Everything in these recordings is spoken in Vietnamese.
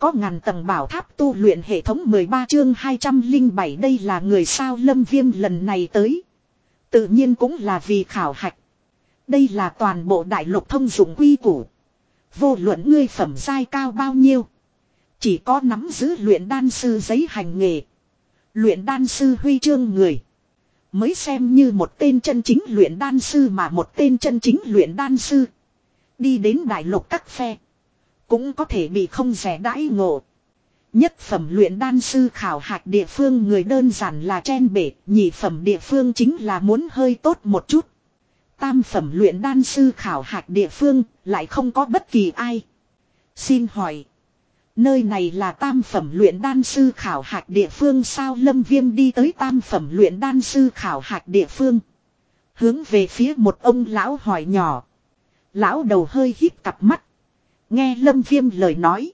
có ngàn tầng bảo tháp tu luyện hệ thống 13 chương 207 đây là người sao lâm viêm lần này tới. Tự nhiên cũng là vì khảo hạch. Đây là toàn bộ đại lục thông dụng quy củ. Vô luận ngươi phẩm giai cao bao nhiêu. Chỉ có nắm giữ luyện đan sư giấy hành nghề. Luyện đan sư huy chương người. Mới xem như một tên chân chính luyện đan sư mà một tên chân chính luyện đan sư. Đi đến đại lục các phe. Cũng có thể bị không rẻ đãi ngộ. Nhất phẩm luyện đan sư khảo hạch địa phương người đơn giản là chen bể, nhị phẩm địa phương chính là muốn hơi tốt một chút. Tam phẩm luyện đan sư khảo hạch địa phương lại không có bất kỳ ai. Xin hỏi. Nơi này là tam phẩm luyện đan sư khảo hạch địa phương sao lâm viêm đi tới tam phẩm luyện đan sư khảo hạch địa phương. Hướng về phía một ông lão hỏi nhỏ. Lão đầu hơi hít cặp mắt. Nghe lâm viêm lời nói.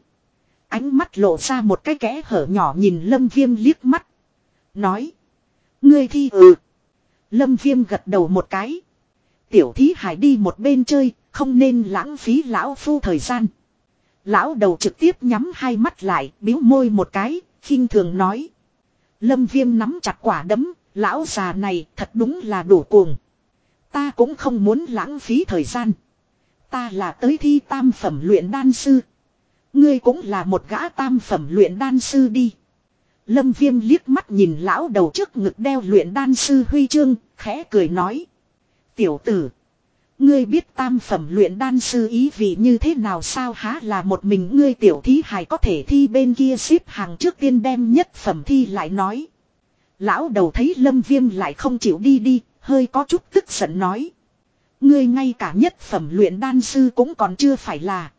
Ánh mắt lộ ra một cái kẽ hở nhỏ nhìn lâm viêm liếc mắt. Nói. Ngươi thi ừ. Lâm viêm gật đầu một cái. Tiểu thí hải đi một bên chơi, không nên lãng phí lão phu thời gian. Lão đầu trực tiếp nhắm hai mắt lại, biếu môi một cái, khinh thường nói. Lâm viêm nắm chặt quả đấm, lão già này thật đúng là đủ cuồng. Ta cũng không muốn lãng phí thời gian. Ta là tới thi tam phẩm luyện đan sư. Ngươi cũng là một gã tam phẩm luyện đan sư đi. Lâm viêm liếc mắt nhìn lão đầu trước ngực đeo luyện đan sư huy chương, khẽ cười nói. Tiểu tử. Ngươi biết tam phẩm luyện đan sư ý vị như thế nào sao há là một mình ngươi tiểu thí hài có thể thi bên kia xếp hàng trước tiên đem nhất phẩm thi lại nói. Lão đầu thấy lâm viêm lại không chịu đi đi, hơi có chút tức giận nói. Ngươi ngay cả nhất phẩm luyện đan sư cũng còn chưa phải là.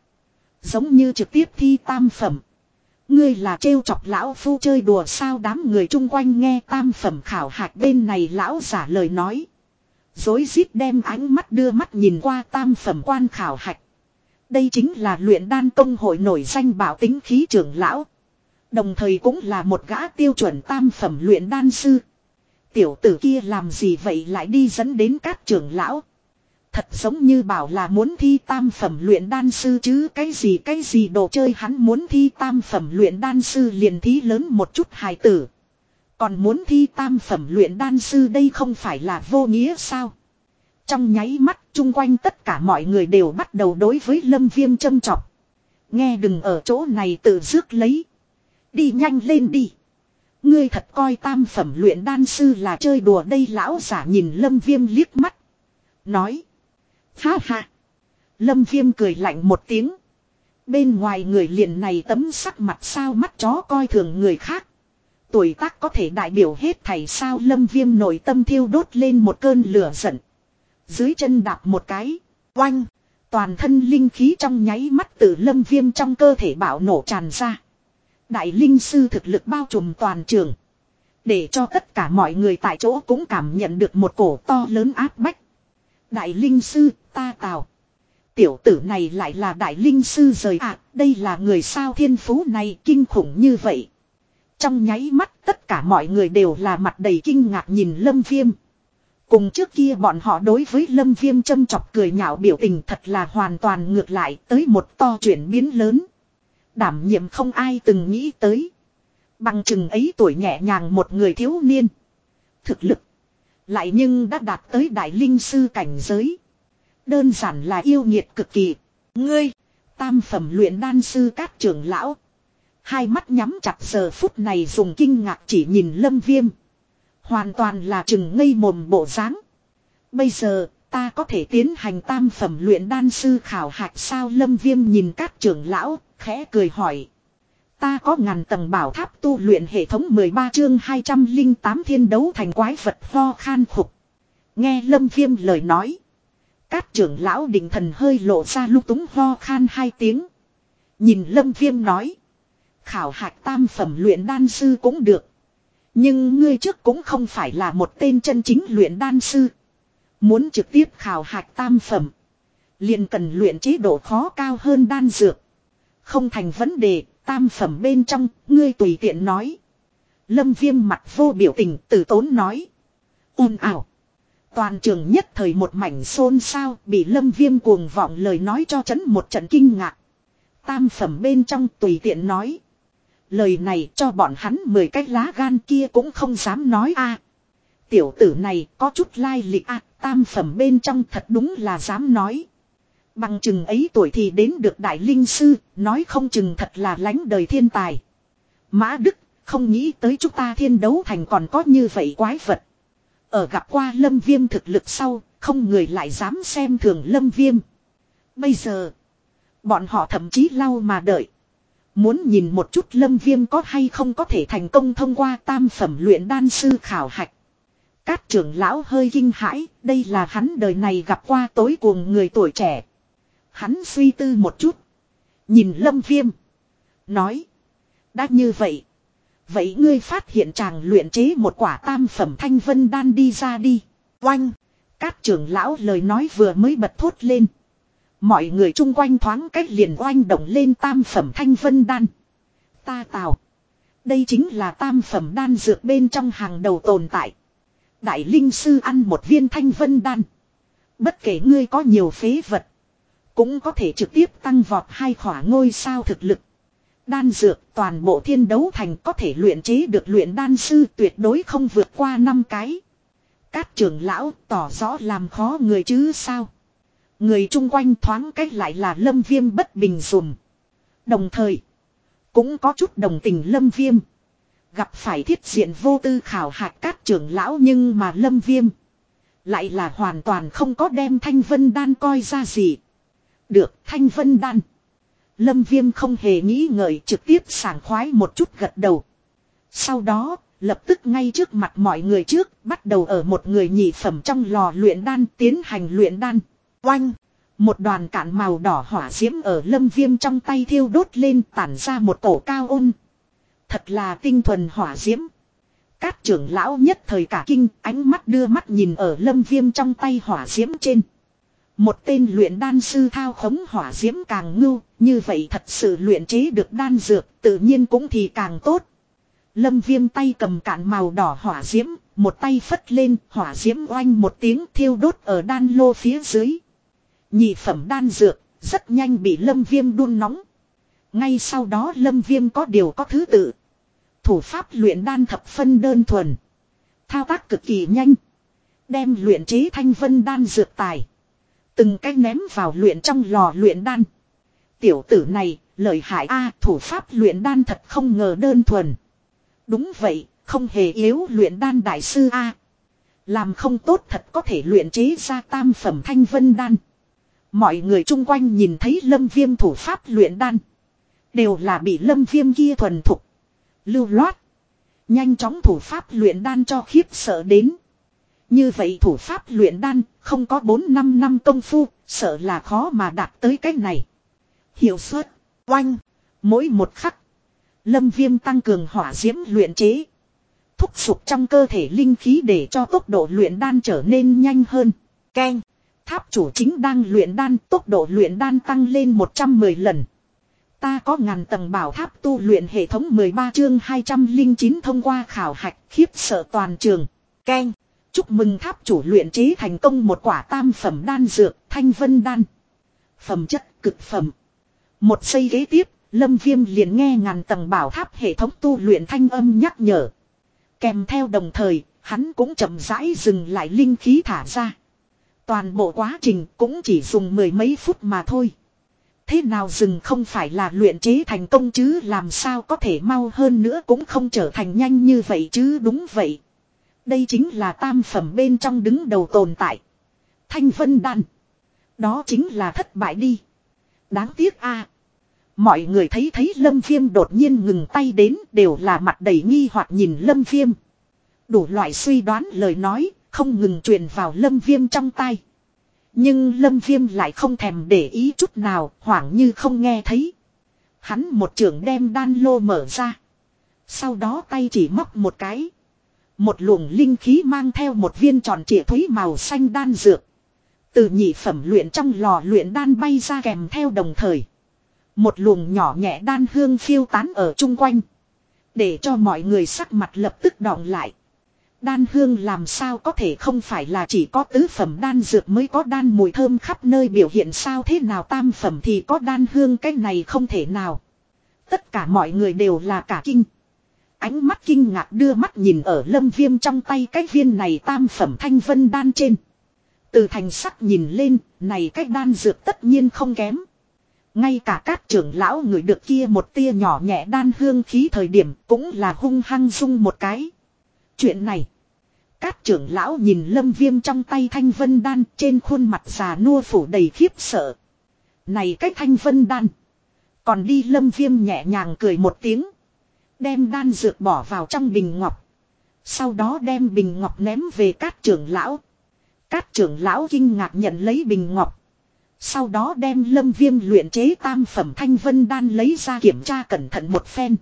Giống như trực tiếp thi tam phẩm. Ngươi là trêu chọc lão phu chơi đùa sao đám người chung quanh nghe tam phẩm khảo hạch bên này lão giả lời nói. Dối rít đem ánh mắt đưa mắt nhìn qua tam phẩm quan khảo hạch. Đây chính là luyện đan công hội nổi danh bảo tính khí trưởng lão. Đồng thời cũng là một gã tiêu chuẩn tam phẩm luyện đan sư. Tiểu tử kia làm gì vậy lại đi dẫn đến các trưởng lão. Thật giống như bảo là muốn thi tam phẩm luyện đan sư chứ cái gì cái gì đồ chơi hắn muốn thi tam phẩm luyện đan sư liền thí lớn một chút hài tử. Còn muốn thi tam phẩm luyện đan sư đây không phải là vô nghĩa sao? Trong nháy mắt chung quanh tất cả mọi người đều bắt đầu đối với lâm viêm châm trọc. Nghe đừng ở chỗ này tự rước lấy. Đi nhanh lên đi. Ngươi thật coi tam phẩm luyện đan sư là chơi đùa đây lão giả nhìn lâm viêm liếc mắt. Nói. Ha ha. Lâm viêm cười lạnh một tiếng. Bên ngoài người liền này tấm sắc mặt sao mắt chó coi thường người khác. Tuổi tác có thể đại biểu hết thảy sao lâm viêm nội tâm thiêu đốt lên một cơn lửa giận. Dưới chân đạp một cái. Oanh. Toàn thân linh khí trong nháy mắt từ lâm viêm trong cơ thể bạo nổ tràn ra. Đại linh sư thực lực bao trùm toàn trường. Để cho tất cả mọi người tại chỗ cũng cảm nhận được một cổ to lớn áp bách. Đại linh sư, ta tào. Tiểu tử này lại là đại linh sư rời ạ, à, đây là người sao thiên phú này kinh khủng như vậy. Trong nháy mắt tất cả mọi người đều là mặt đầy kinh ngạc nhìn lâm viêm. Cùng trước kia bọn họ đối với lâm viêm châm chọc cười nhạo biểu tình thật là hoàn toàn ngược lại tới một to chuyển biến lớn. Đảm nhiệm không ai từng nghĩ tới. Bằng chừng ấy tuổi nhẹ nhàng một người thiếu niên. Thực lực. Lại nhưng đã đạt tới đại linh sư cảnh giới. Đơn giản là yêu nghiệt cực kỳ. Ngươi. Tam phẩm luyện đan sư các trưởng lão. Hai mắt nhắm chặt giờ phút này dùng kinh ngạc chỉ nhìn lâm viêm. Hoàn toàn là chừng ngây mồm bộ dáng. Bây giờ, ta có thể tiến hành tam phẩm luyện đan sư khảo hạch sao lâm viêm nhìn các trưởng lão, khẽ cười hỏi. Ta có ngàn tầng bảo tháp tu luyện hệ thống 13 chương 208 thiên đấu thành quái vật ho khan khục. Nghe lâm viêm lời nói. Các trưởng lão định thần hơi lộ ra lúc túng ho khan hai tiếng. Nhìn lâm viêm nói. Khảo hạch tam phẩm luyện đan sư cũng được. Nhưng ngươi trước cũng không phải là một tên chân chính luyện đan sư. Muốn trực tiếp khảo hạch tam phẩm. liền cần luyện chế độ khó cao hơn đan dược. Không thành vấn đề, tam phẩm bên trong, ngươi tùy tiện nói. Lâm viêm mặt vô biểu tình tử tốn nói. un ảo. Toàn trường nhất thời một mảnh xôn xao bị lâm viêm cuồng vọng lời nói cho chấn một trận kinh ngạc. tam phẩm bên trong tùy tiện nói. Lời này cho bọn hắn 10 cái lá gan kia cũng không dám nói a. Tiểu tử này có chút lai lịch a, tam phẩm bên trong thật đúng là dám nói. Bằng chừng ấy tuổi thì đến được đại linh sư, nói không chừng thật là lánh đời thiên tài. Mã Đức, không nghĩ tới chúng ta thiên đấu thành còn có như vậy quái vật. Ở gặp qua lâm viêm thực lực sau, không người lại dám xem thường lâm viêm. Bây giờ, bọn họ thậm chí lau mà đợi. Muốn nhìn một chút lâm viêm có hay không có thể thành công thông qua tam phẩm luyện đan sư khảo hạch. các trưởng lão hơi kinh hãi, đây là hắn đời này gặp qua tối cuồng người tuổi trẻ. Hắn suy tư một chút. Nhìn lâm viêm. Nói. Đã như vậy. Vậy ngươi phát hiện chàng luyện chế một quả tam phẩm thanh vân đan đi ra đi. Oanh. các trưởng lão lời nói vừa mới bật thốt lên. Mọi người chung quanh thoáng cách liền oanh động lên tam phẩm thanh vân đan. Ta tào. Đây chính là tam phẩm đan dược bên trong hàng đầu tồn tại. Đại linh sư ăn một viên thanh vân đan. Bất kể ngươi có nhiều phế vật. Cũng có thể trực tiếp tăng vọt hai khỏa ngôi sao thực lực. Đan dược toàn bộ thiên đấu thành có thể luyện chế được luyện đan sư tuyệt đối không vượt qua năm cái. Các trưởng lão tỏ rõ làm khó người chứ sao. Người chung quanh thoáng cách lại là lâm viêm bất bình dùm. Đồng thời, cũng có chút đồng tình lâm viêm. Gặp phải thiết diện vô tư khảo hạt các trưởng lão nhưng mà lâm viêm. Lại là hoàn toàn không có đem thanh vân đan coi ra gì. Được thanh vân đan. Lâm viêm không hề nghĩ ngợi trực tiếp sảng khoái một chút gật đầu. Sau đó, lập tức ngay trước mặt mọi người trước, bắt đầu ở một người nhị phẩm trong lò luyện đan tiến hành luyện đan. Oanh! Một đoàn cạn màu đỏ hỏa diễm ở lâm viêm trong tay thiêu đốt lên tản ra một tổ cao ôn. Thật là tinh thuần hỏa diễm. Các trưởng lão nhất thời cả kinh ánh mắt đưa mắt nhìn ở lâm viêm trong tay hỏa diễm trên. Một tên luyện đan sư thao khống hỏa diễm càng ngưu, như vậy thật sự luyện chế được đan dược tự nhiên cũng thì càng tốt. Lâm viêm tay cầm cạn màu đỏ hỏa diễm, một tay phất lên, hỏa diễm oanh một tiếng thiêu đốt ở đan lô phía dưới. Nhị phẩm đan dược, rất nhanh bị lâm viêm đun nóng. Ngay sau đó lâm viêm có điều có thứ tự. Thủ pháp luyện đan thập phân đơn thuần. Thao tác cực kỳ nhanh. Đem luyện chế thanh vân đan dược tài. Từng cái ném vào luyện trong lò luyện đan. Tiểu tử này, lợi hại a thủ pháp luyện đan thật không ngờ đơn thuần. Đúng vậy, không hề yếu luyện đan đại sư a Làm không tốt thật có thể luyện chế ra tam phẩm thanh vân đan. Mọi người chung quanh nhìn thấy lâm viêm thủ pháp luyện đan. Đều là bị lâm viêm kia thuần thục. Lưu loát. Nhanh chóng thủ pháp luyện đan cho khiếp sợ đến. Như vậy thủ pháp luyện đan không có 4-5 năm công phu, sợ là khó mà đạt tới cái này. Hiệu suất, oanh, mỗi một khắc. Lâm viêm tăng cường hỏa diễm luyện chế. Thúc sụp trong cơ thể linh khí để cho tốc độ luyện đan trở nên nhanh hơn. Ken, tháp chủ chính đang luyện đan, tốc độ luyện đan tăng lên 110 lần. Ta có ngàn tầng bảo tháp tu luyện hệ thống 13 chương 209 thông qua khảo hạch khiếp sợ toàn trường. Ken. Chúc mừng tháp chủ luyện chế thành công một quả tam phẩm đan dược, thanh vân đan. Phẩm chất cực phẩm. Một giây ghế tiếp, Lâm Viêm liền nghe ngàn tầng bảo tháp hệ thống tu luyện thanh âm nhắc nhở. Kèm theo đồng thời, hắn cũng chậm rãi dừng lại linh khí thả ra. Toàn bộ quá trình cũng chỉ dùng mười mấy phút mà thôi. Thế nào dừng không phải là luyện chế thành công chứ làm sao có thể mau hơn nữa cũng không trở thành nhanh như vậy chứ đúng vậy. Đây chính là tam phẩm bên trong đứng đầu tồn tại. Thanh vân đan. Đó chính là thất bại đi. Đáng tiếc a Mọi người thấy thấy lâm viêm đột nhiên ngừng tay đến đều là mặt đầy nghi hoặc nhìn lâm viêm. Đủ loại suy đoán lời nói, không ngừng truyền vào lâm viêm trong tay. Nhưng lâm viêm lại không thèm để ý chút nào, hoảng như không nghe thấy. Hắn một trường đem đan lô mở ra. Sau đó tay chỉ móc một cái. Một luồng linh khí mang theo một viên tròn trịa thúy màu xanh đan dược. Từ nhị phẩm luyện trong lò luyện đan bay ra kèm theo đồng thời. Một luồng nhỏ nhẹ đan hương phiêu tán ở chung quanh. Để cho mọi người sắc mặt lập tức đọng lại. Đan hương làm sao có thể không phải là chỉ có tứ phẩm đan dược mới có đan mùi thơm khắp nơi biểu hiện sao thế nào tam phẩm thì có đan hương cái này không thể nào. Tất cả mọi người đều là cả kinh. Ánh mắt kinh ngạc đưa mắt nhìn ở lâm viêm trong tay cái viên này tam phẩm thanh vân đan trên. Từ thành sắc nhìn lên, này cái đan dược tất nhiên không kém. Ngay cả các trưởng lão người được kia một tia nhỏ nhẹ đan hương khí thời điểm cũng là hung hăng dung một cái. Chuyện này. Các trưởng lão nhìn lâm viêm trong tay thanh vân đan trên khuôn mặt già nua phủ đầy khiếp sợ. Này cái thanh vân đan. Còn đi lâm viêm nhẹ nhàng cười một tiếng. Đem đan dược bỏ vào trong bình ngọc. Sau đó đem bình ngọc ném về các trưởng lão. Các trưởng lão kinh ngạc nhận lấy bình ngọc. Sau đó đem lâm viêm luyện chế tam phẩm thanh vân đan lấy ra kiểm tra cẩn thận một phen.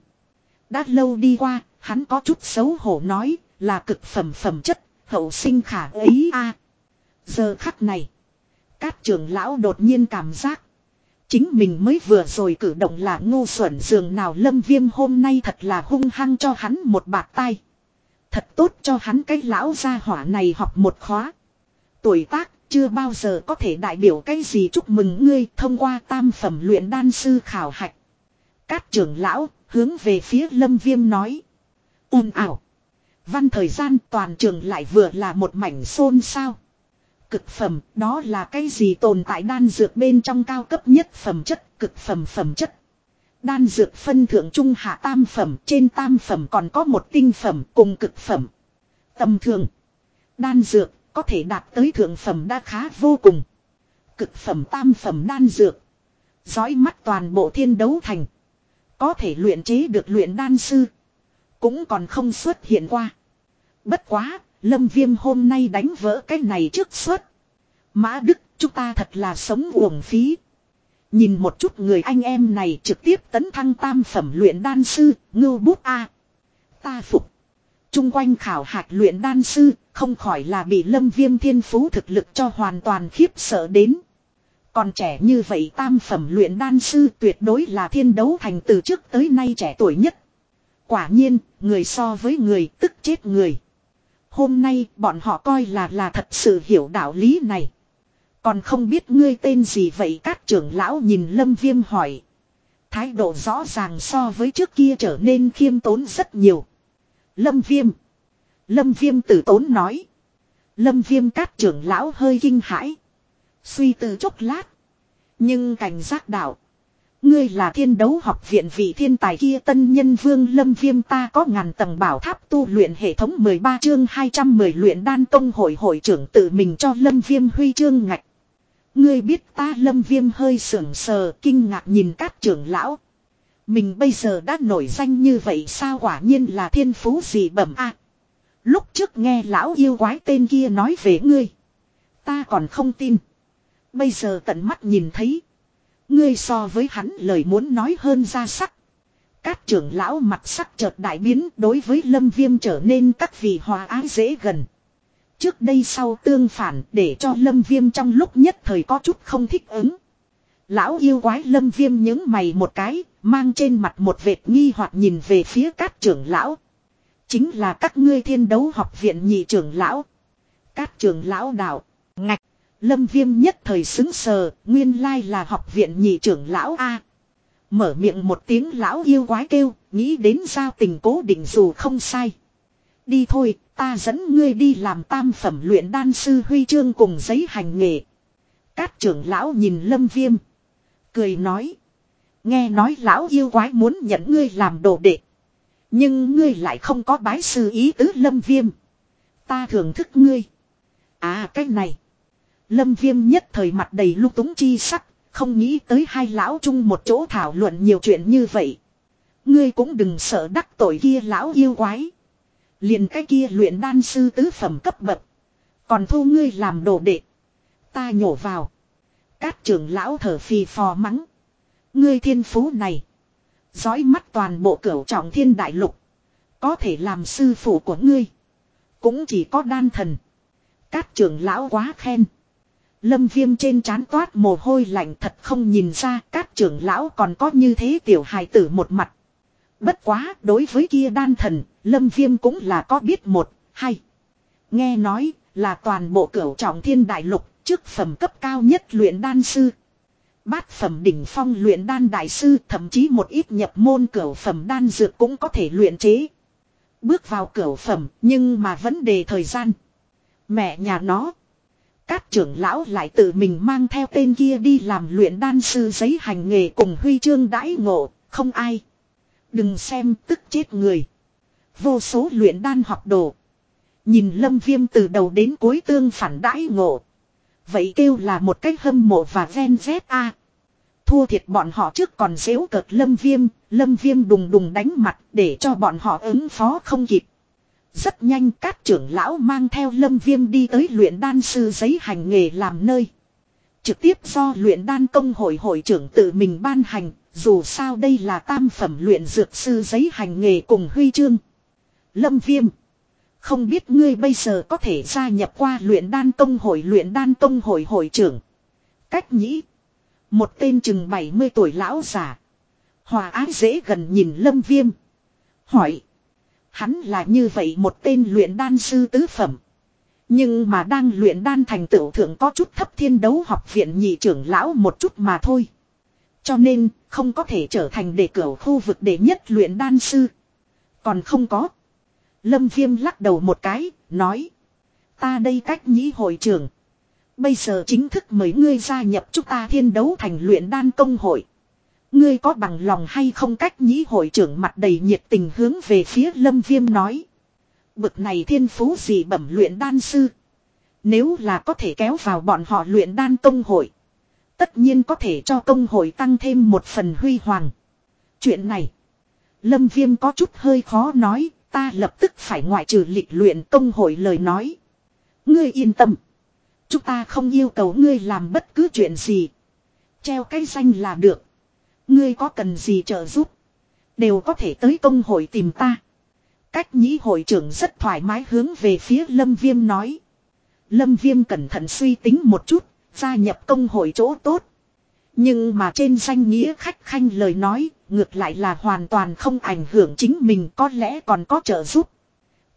Đã lâu đi qua, hắn có chút xấu hổ nói, là cực phẩm phẩm chất, hậu sinh khả ấy a Giờ khắc này, các trưởng lão đột nhiên cảm giác. Chính mình mới vừa rồi cử động là ngu xuẩn dường nào lâm viêm hôm nay thật là hung hăng cho hắn một bạc tay. Thật tốt cho hắn cái lão gia hỏa này học một khóa. Tuổi tác chưa bao giờ có thể đại biểu cái gì chúc mừng ngươi thông qua tam phẩm luyện đan sư khảo hạch. Các trưởng lão hướng về phía lâm viêm nói. ồn ảo. Văn thời gian toàn trường lại vừa là một mảnh xôn sao. Cực phẩm đó là cái gì tồn tại đan dược bên trong cao cấp nhất phẩm chất cực phẩm phẩm chất. Đan dược phân thượng trung hạ tam phẩm trên tam phẩm còn có một tinh phẩm cùng cực phẩm. Tầm thường. Đan dược có thể đạt tới thượng phẩm đã khá vô cùng. Cực phẩm tam phẩm đan dược. Dõi mắt toàn bộ thiên đấu thành. Có thể luyện chế được luyện đan sư. Cũng còn không xuất hiện qua. Bất quá, lâm viêm hôm nay đánh vỡ cái này trước suốt. Mã Đức, chúng ta thật là sống uổng phí. Nhìn một chút người anh em này trực tiếp tấn thăng tam phẩm luyện đan sư, ngưu bút A. Ta phục. Trung quanh khảo hạt luyện đan sư, không khỏi là bị lâm viêm thiên phú thực lực cho hoàn toàn khiếp sợ đến. Còn trẻ như vậy tam phẩm luyện đan sư tuyệt đối là thiên đấu thành từ trước tới nay trẻ tuổi nhất. Quả nhiên, người so với người tức chết người. Hôm nay, bọn họ coi là là thật sự hiểu đạo lý này. Còn không biết ngươi tên gì vậy, các trưởng lão nhìn lâm viêm hỏi. Thái độ rõ ràng so với trước kia trở nên khiêm tốn rất nhiều. Lâm viêm. Lâm viêm tử tốn nói. Lâm viêm các trưởng lão hơi kinh hãi. Suy tư chốc lát. Nhưng cảnh giác đạo. Ngươi là thiên đấu học viện vị thiên tài kia tân nhân vương lâm viêm ta có ngàn tầng bảo tháp tu luyện hệ thống 13 chương 210 luyện đan công hội hội trưởng tự mình cho lâm viêm huy chương ngạch. Ngươi biết ta lâm viêm hơi sưởng sờ, kinh ngạc nhìn các trưởng lão. Mình bây giờ đã nổi danh như vậy sao quả nhiên là thiên phú gì bẩm a Lúc trước nghe lão yêu quái tên kia nói về ngươi. Ta còn không tin. Bây giờ tận mắt nhìn thấy. Ngươi so với hắn lời muốn nói hơn ra sắc. Các trưởng lão mặt sắc chợt đại biến đối với lâm viêm trở nên các vị hòa ái dễ gần. Trước đây sau tương phản để cho lâm viêm trong lúc nhất thời có chút không thích ứng. Lão yêu quái lâm viêm những mày một cái, mang trên mặt một vệt nghi hoặc nhìn về phía các trưởng lão. Chính là các ngươi thiên đấu học viện nhị trưởng lão. Các trưởng lão đạo, ngạch. Lâm viêm nhất thời xứng sờ, nguyên lai là học viện nhị trưởng lão A. Mở miệng một tiếng lão yêu quái kêu, nghĩ đến giao tình cố định dù không sai. Đi thôi, ta dẫn ngươi đi làm tam phẩm luyện đan sư huy chương cùng giấy hành nghề. Các trưởng lão nhìn lâm viêm. Cười nói. Nghe nói lão yêu quái muốn nhận ngươi làm đồ đệ. Nhưng ngươi lại không có bái sư ý tứ lâm viêm. Ta thưởng thức ngươi. À cái này. Lâm viêm nhất thời mặt đầy lúc túng chi sắc. Không nghĩ tới hai lão chung một chỗ thảo luận nhiều chuyện như vậy. Ngươi cũng đừng sợ đắc tội kia lão yêu quái. Liền cái kia luyện đan sư tứ phẩm cấp bậc. Còn thu ngươi làm đồ đệ. Ta nhổ vào. Các trưởng lão thở phì phò mắng. Ngươi thiên phú này. Dõi mắt toàn bộ cửu trọng thiên đại lục. Có thể làm sư phụ của ngươi. Cũng chỉ có đan thần. Các trưởng lão quá khen. Lâm viêm trên trán toát mồ hôi lạnh thật không nhìn ra các trưởng lão còn có như thế tiểu hài tử một mặt. Bất quá đối với kia đan thần, lâm viêm cũng là có biết một, Hay. Nghe nói là toàn bộ cửu trọng thiên đại lục trước phẩm cấp cao nhất luyện đan sư. Bát phẩm đỉnh phong luyện đan đại sư thậm chí một ít nhập môn cửu phẩm đan dược cũng có thể luyện chế. Bước vào cửu phẩm nhưng mà vấn đề thời gian. Mẹ nhà nó. Các trưởng lão lại tự mình mang theo tên kia đi làm luyện đan sư giấy hành nghề cùng huy chương đãi ngộ, không ai. Đừng xem tức chết người. Vô số luyện đan học đồ. Nhìn lâm viêm từ đầu đến cuối tương phản đãi ngộ. Vậy kêu là một cách hâm mộ và ven vét a Thua thiệt bọn họ trước còn dễu cợt lâm viêm, lâm viêm đùng đùng đánh mặt để cho bọn họ ứng phó không kịp. Rất nhanh các trưởng lão mang theo lâm viêm đi tới luyện đan sư giấy hành nghề làm nơi. Trực tiếp do luyện đan công hội hội trưởng tự mình ban hành, dù sao đây là tam phẩm luyện dược sư giấy hành nghề cùng huy chương. Lâm viêm. Không biết ngươi bây giờ có thể gia nhập qua luyện đan công hội luyện đan công hội hội trưởng. Cách nhĩ. Một tên chừng 70 tuổi lão giả. Hòa ái dễ gần nhìn lâm viêm. Hỏi. Hắn là như vậy một tên luyện đan sư tứ phẩm. Nhưng mà đang luyện đan thành tựu thượng có chút thấp thiên đấu học viện nhị trưởng lão một chút mà thôi. Cho nên không có thể trở thành đệ cửu khu vực đệ nhất luyện đan sư. Còn không có. Lâm Viêm lắc đầu một cái, nói. Ta đây cách nhĩ hội trưởng. Bây giờ chính thức mời ngươi gia nhập chúng ta thiên đấu thành luyện đan công hội. Ngươi có bằng lòng hay không cách nhĩ hội trưởng mặt đầy nhiệt tình hướng về phía lâm viêm nói. Bực này thiên phú gì bẩm luyện đan sư. Nếu là có thể kéo vào bọn họ luyện đan công hội. Tất nhiên có thể cho công hội tăng thêm một phần huy hoàng. Chuyện này. Lâm viêm có chút hơi khó nói. Ta lập tức phải ngoại trừ lịch luyện công hội lời nói. Ngươi yên tâm. Chúng ta không yêu cầu ngươi làm bất cứ chuyện gì. Treo cái danh là được. Ngươi có cần gì trợ giúp. Đều có thể tới công hội tìm ta. Cách nhĩ hội trưởng rất thoải mái hướng về phía Lâm Viêm nói. Lâm Viêm cẩn thận suy tính một chút, gia nhập công hội chỗ tốt. Nhưng mà trên danh nghĩa khách khanh lời nói, ngược lại là hoàn toàn không ảnh hưởng chính mình có lẽ còn có trợ giúp.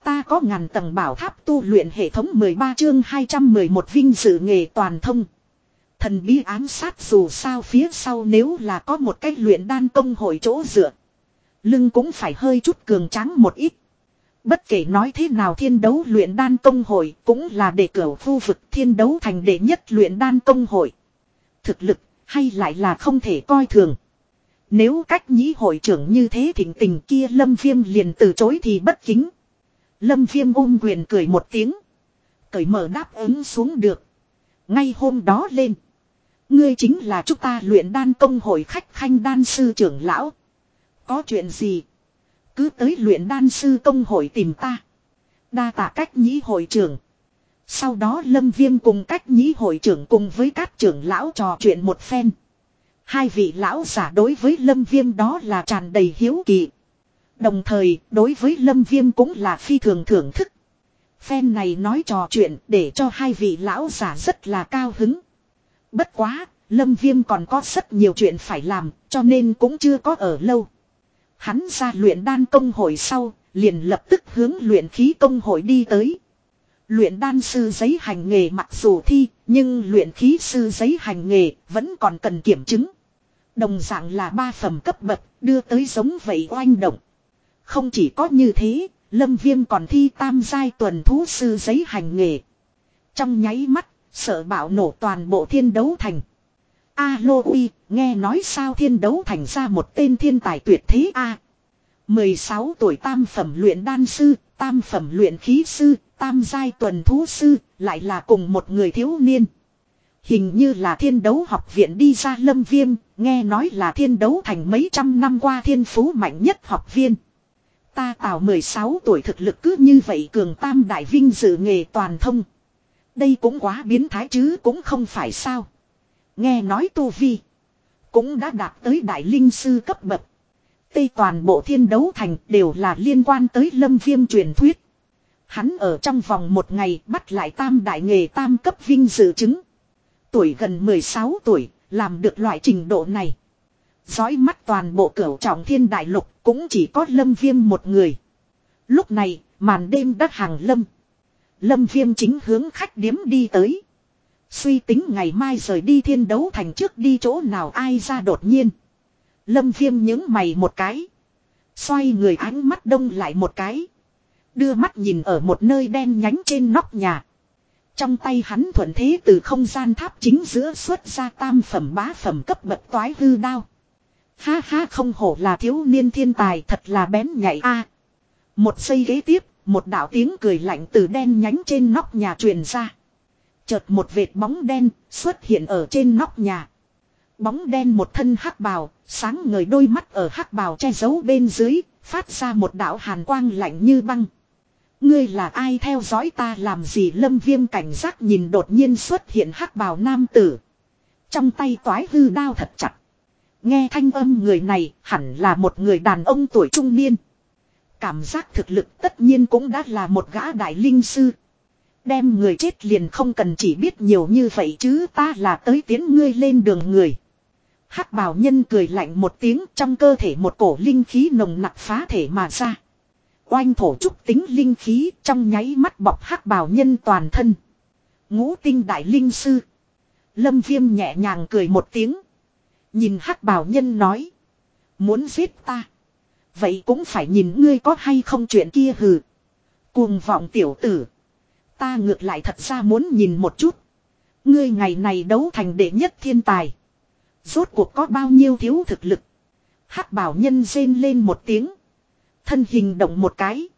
Ta có ngàn tầng bảo tháp tu luyện hệ thống 13 chương 211 vinh dự nghề toàn thông. Thần bí ám sát dù sao phía sau nếu là có một cách luyện đan công hội chỗ dựa. Lưng cũng phải hơi chút cường tráng một ít. Bất kể nói thế nào thiên đấu luyện đan công hội cũng là để cửa khu vực thiên đấu thành đệ nhất luyện đan công hội. Thực lực hay lại là không thể coi thường. Nếu cách nhĩ hội trưởng như thế thỉnh tình kia lâm viêm liền từ chối thì bất kính. Lâm viêm ôm quyền cười một tiếng. Cởi mở đáp ứng xuống được. Ngay hôm đó lên. Ngươi chính là chúng ta luyện đan công hội khách khanh đan sư trưởng lão. Có chuyện gì? Cứ tới luyện đan sư công hội tìm ta. Đa tạ cách nhĩ hội trưởng. Sau đó Lâm Viêm cùng cách nhĩ hội trưởng cùng với các trưởng lão trò chuyện một phen. Hai vị lão giả đối với Lâm Viêm đó là tràn đầy hiếu kỳ. Đồng thời, đối với Lâm Viêm cũng là phi thường thưởng thức. Phen này nói trò chuyện để cho hai vị lão giả rất là cao hứng. Bất quá, Lâm Viêm còn có rất nhiều chuyện phải làm, cho nên cũng chưa có ở lâu. Hắn ra luyện đan công hội sau, liền lập tức hướng luyện khí công hội đi tới. Luyện đan sư giấy hành nghề mặc dù thi, nhưng luyện khí sư giấy hành nghề vẫn còn cần kiểm chứng. Đồng dạng là ba phẩm cấp bậc, đưa tới giống vậy oanh động. Không chỉ có như thế, Lâm Viêm còn thi tam giai tuần thú sư giấy hành nghề. Trong nháy mắt, sợ bạo nổ toàn bộ thiên đấu thành. Alo uy, nghe nói sao thiên đấu thành ra một tên thiên tài tuyệt thế a 16 tuổi tam phẩm luyện đan sư, tam phẩm luyện khí sư, tam giai tuần thú sư, lại là cùng một người thiếu niên. Hình như là thiên đấu học viện đi ra lâm viêm, nghe nói là thiên đấu thành mấy trăm năm qua thiên phú mạnh nhất học viên. Ta tạo 16 tuổi thực lực cứ như vậy cường tam đại vinh dự nghề toàn thông. Đây cũng quá biến thái chứ cũng không phải sao. Nghe nói tu vi. Cũng đã đạt tới đại linh sư cấp bậc. Tây toàn bộ thiên đấu thành đều là liên quan tới lâm viêm truyền thuyết. Hắn ở trong vòng một ngày bắt lại tam đại nghề tam cấp vinh dự chứng. Tuổi gần 16 tuổi, làm được loại trình độ này. Dõi mắt toàn bộ cửu trọng thiên đại lục cũng chỉ có lâm viêm một người. Lúc này, Màn đêm đất hàng lâm. Lâm viêm chính hướng khách điếm đi tới. Suy tính ngày mai rời đi thiên đấu thành trước đi chỗ nào ai ra đột nhiên. Lâm viêm nhớ mày một cái. Xoay người ánh mắt đông lại một cái. Đưa mắt nhìn ở một nơi đen nhánh trên nóc nhà. Trong tay hắn thuận thế từ không gian tháp chính giữa xuất ra tam phẩm bá phẩm cấp bậc toái hư đao. Ha ha không hổ là thiếu niên thiên tài thật là bén nhạy a Một giây ghế tiếp, một đạo tiếng cười lạnh từ đen nhánh trên nóc nhà truyền ra. Chợt một vệt bóng đen xuất hiện ở trên nóc nhà. Bóng đen một thân hắc bào, sáng ngời đôi mắt ở hắc bào che giấu bên dưới, phát ra một đạo hàn quang lạnh như băng. Ngươi là ai theo dõi ta làm gì lâm viêm cảnh giác nhìn đột nhiên xuất hiện hắc bào nam tử. Trong tay toái hư đao thật chặt. Nghe thanh âm người này hẳn là một người đàn ông tuổi trung niên. Cảm giác thực lực tất nhiên cũng đã là một gã đại linh sư. Đem người chết liền không cần chỉ biết nhiều như vậy chứ ta là tới tiến ngươi lên đường người. hắc bào nhân cười lạnh một tiếng trong cơ thể một cổ linh khí nồng nặc phá thể mà ra. Oanh thổ trúc tính linh khí trong nháy mắt bọc hắc bào nhân toàn thân. Ngũ tinh đại linh sư. Lâm viêm nhẹ nhàng cười một tiếng. Nhìn hắc bào nhân nói. Muốn giết ta. Vậy cũng phải nhìn ngươi có hay không chuyện kia hừ. Cuồng vọng tiểu tử. Ta ngược lại thật ra muốn nhìn một chút. Ngươi ngày này đấu thành đệ nhất thiên tài. Rốt cuộc có bao nhiêu thiếu thực lực. hắc bảo nhân rên lên một tiếng. Thân hình động một cái.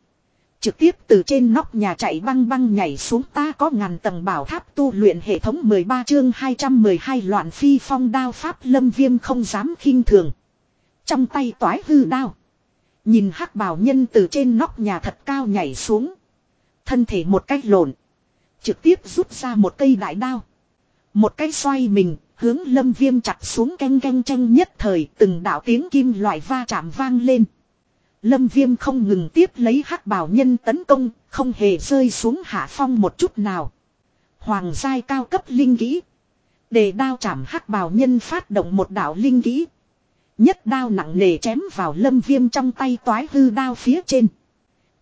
Trực tiếp từ trên nóc nhà chạy băng băng nhảy xuống ta có ngàn tầng bảo tháp tu luyện hệ thống 13 chương 212 loạn phi phong đao pháp lâm viêm không dám khinh thường. Trong tay toái hư đao. Nhìn hắc bào nhân từ trên nóc nhà thật cao nhảy xuống. Thân thể một cách lộn. Trực tiếp rút ra một cây đại đao. Một cái xoay mình, hướng lâm viêm chặt xuống canh canh tranh nhất thời từng đạo tiếng kim loại va chạm vang lên. Lâm viêm không ngừng tiếp lấy hắc bào nhân tấn công, không hề rơi xuống hạ phong một chút nào. Hoàng giai cao cấp linh kỹ. Để đao chạm hắc bào nhân phát động một đạo linh kỹ. Nhất đao nặng nề chém vào lâm viêm trong tay toái hư đao phía trên.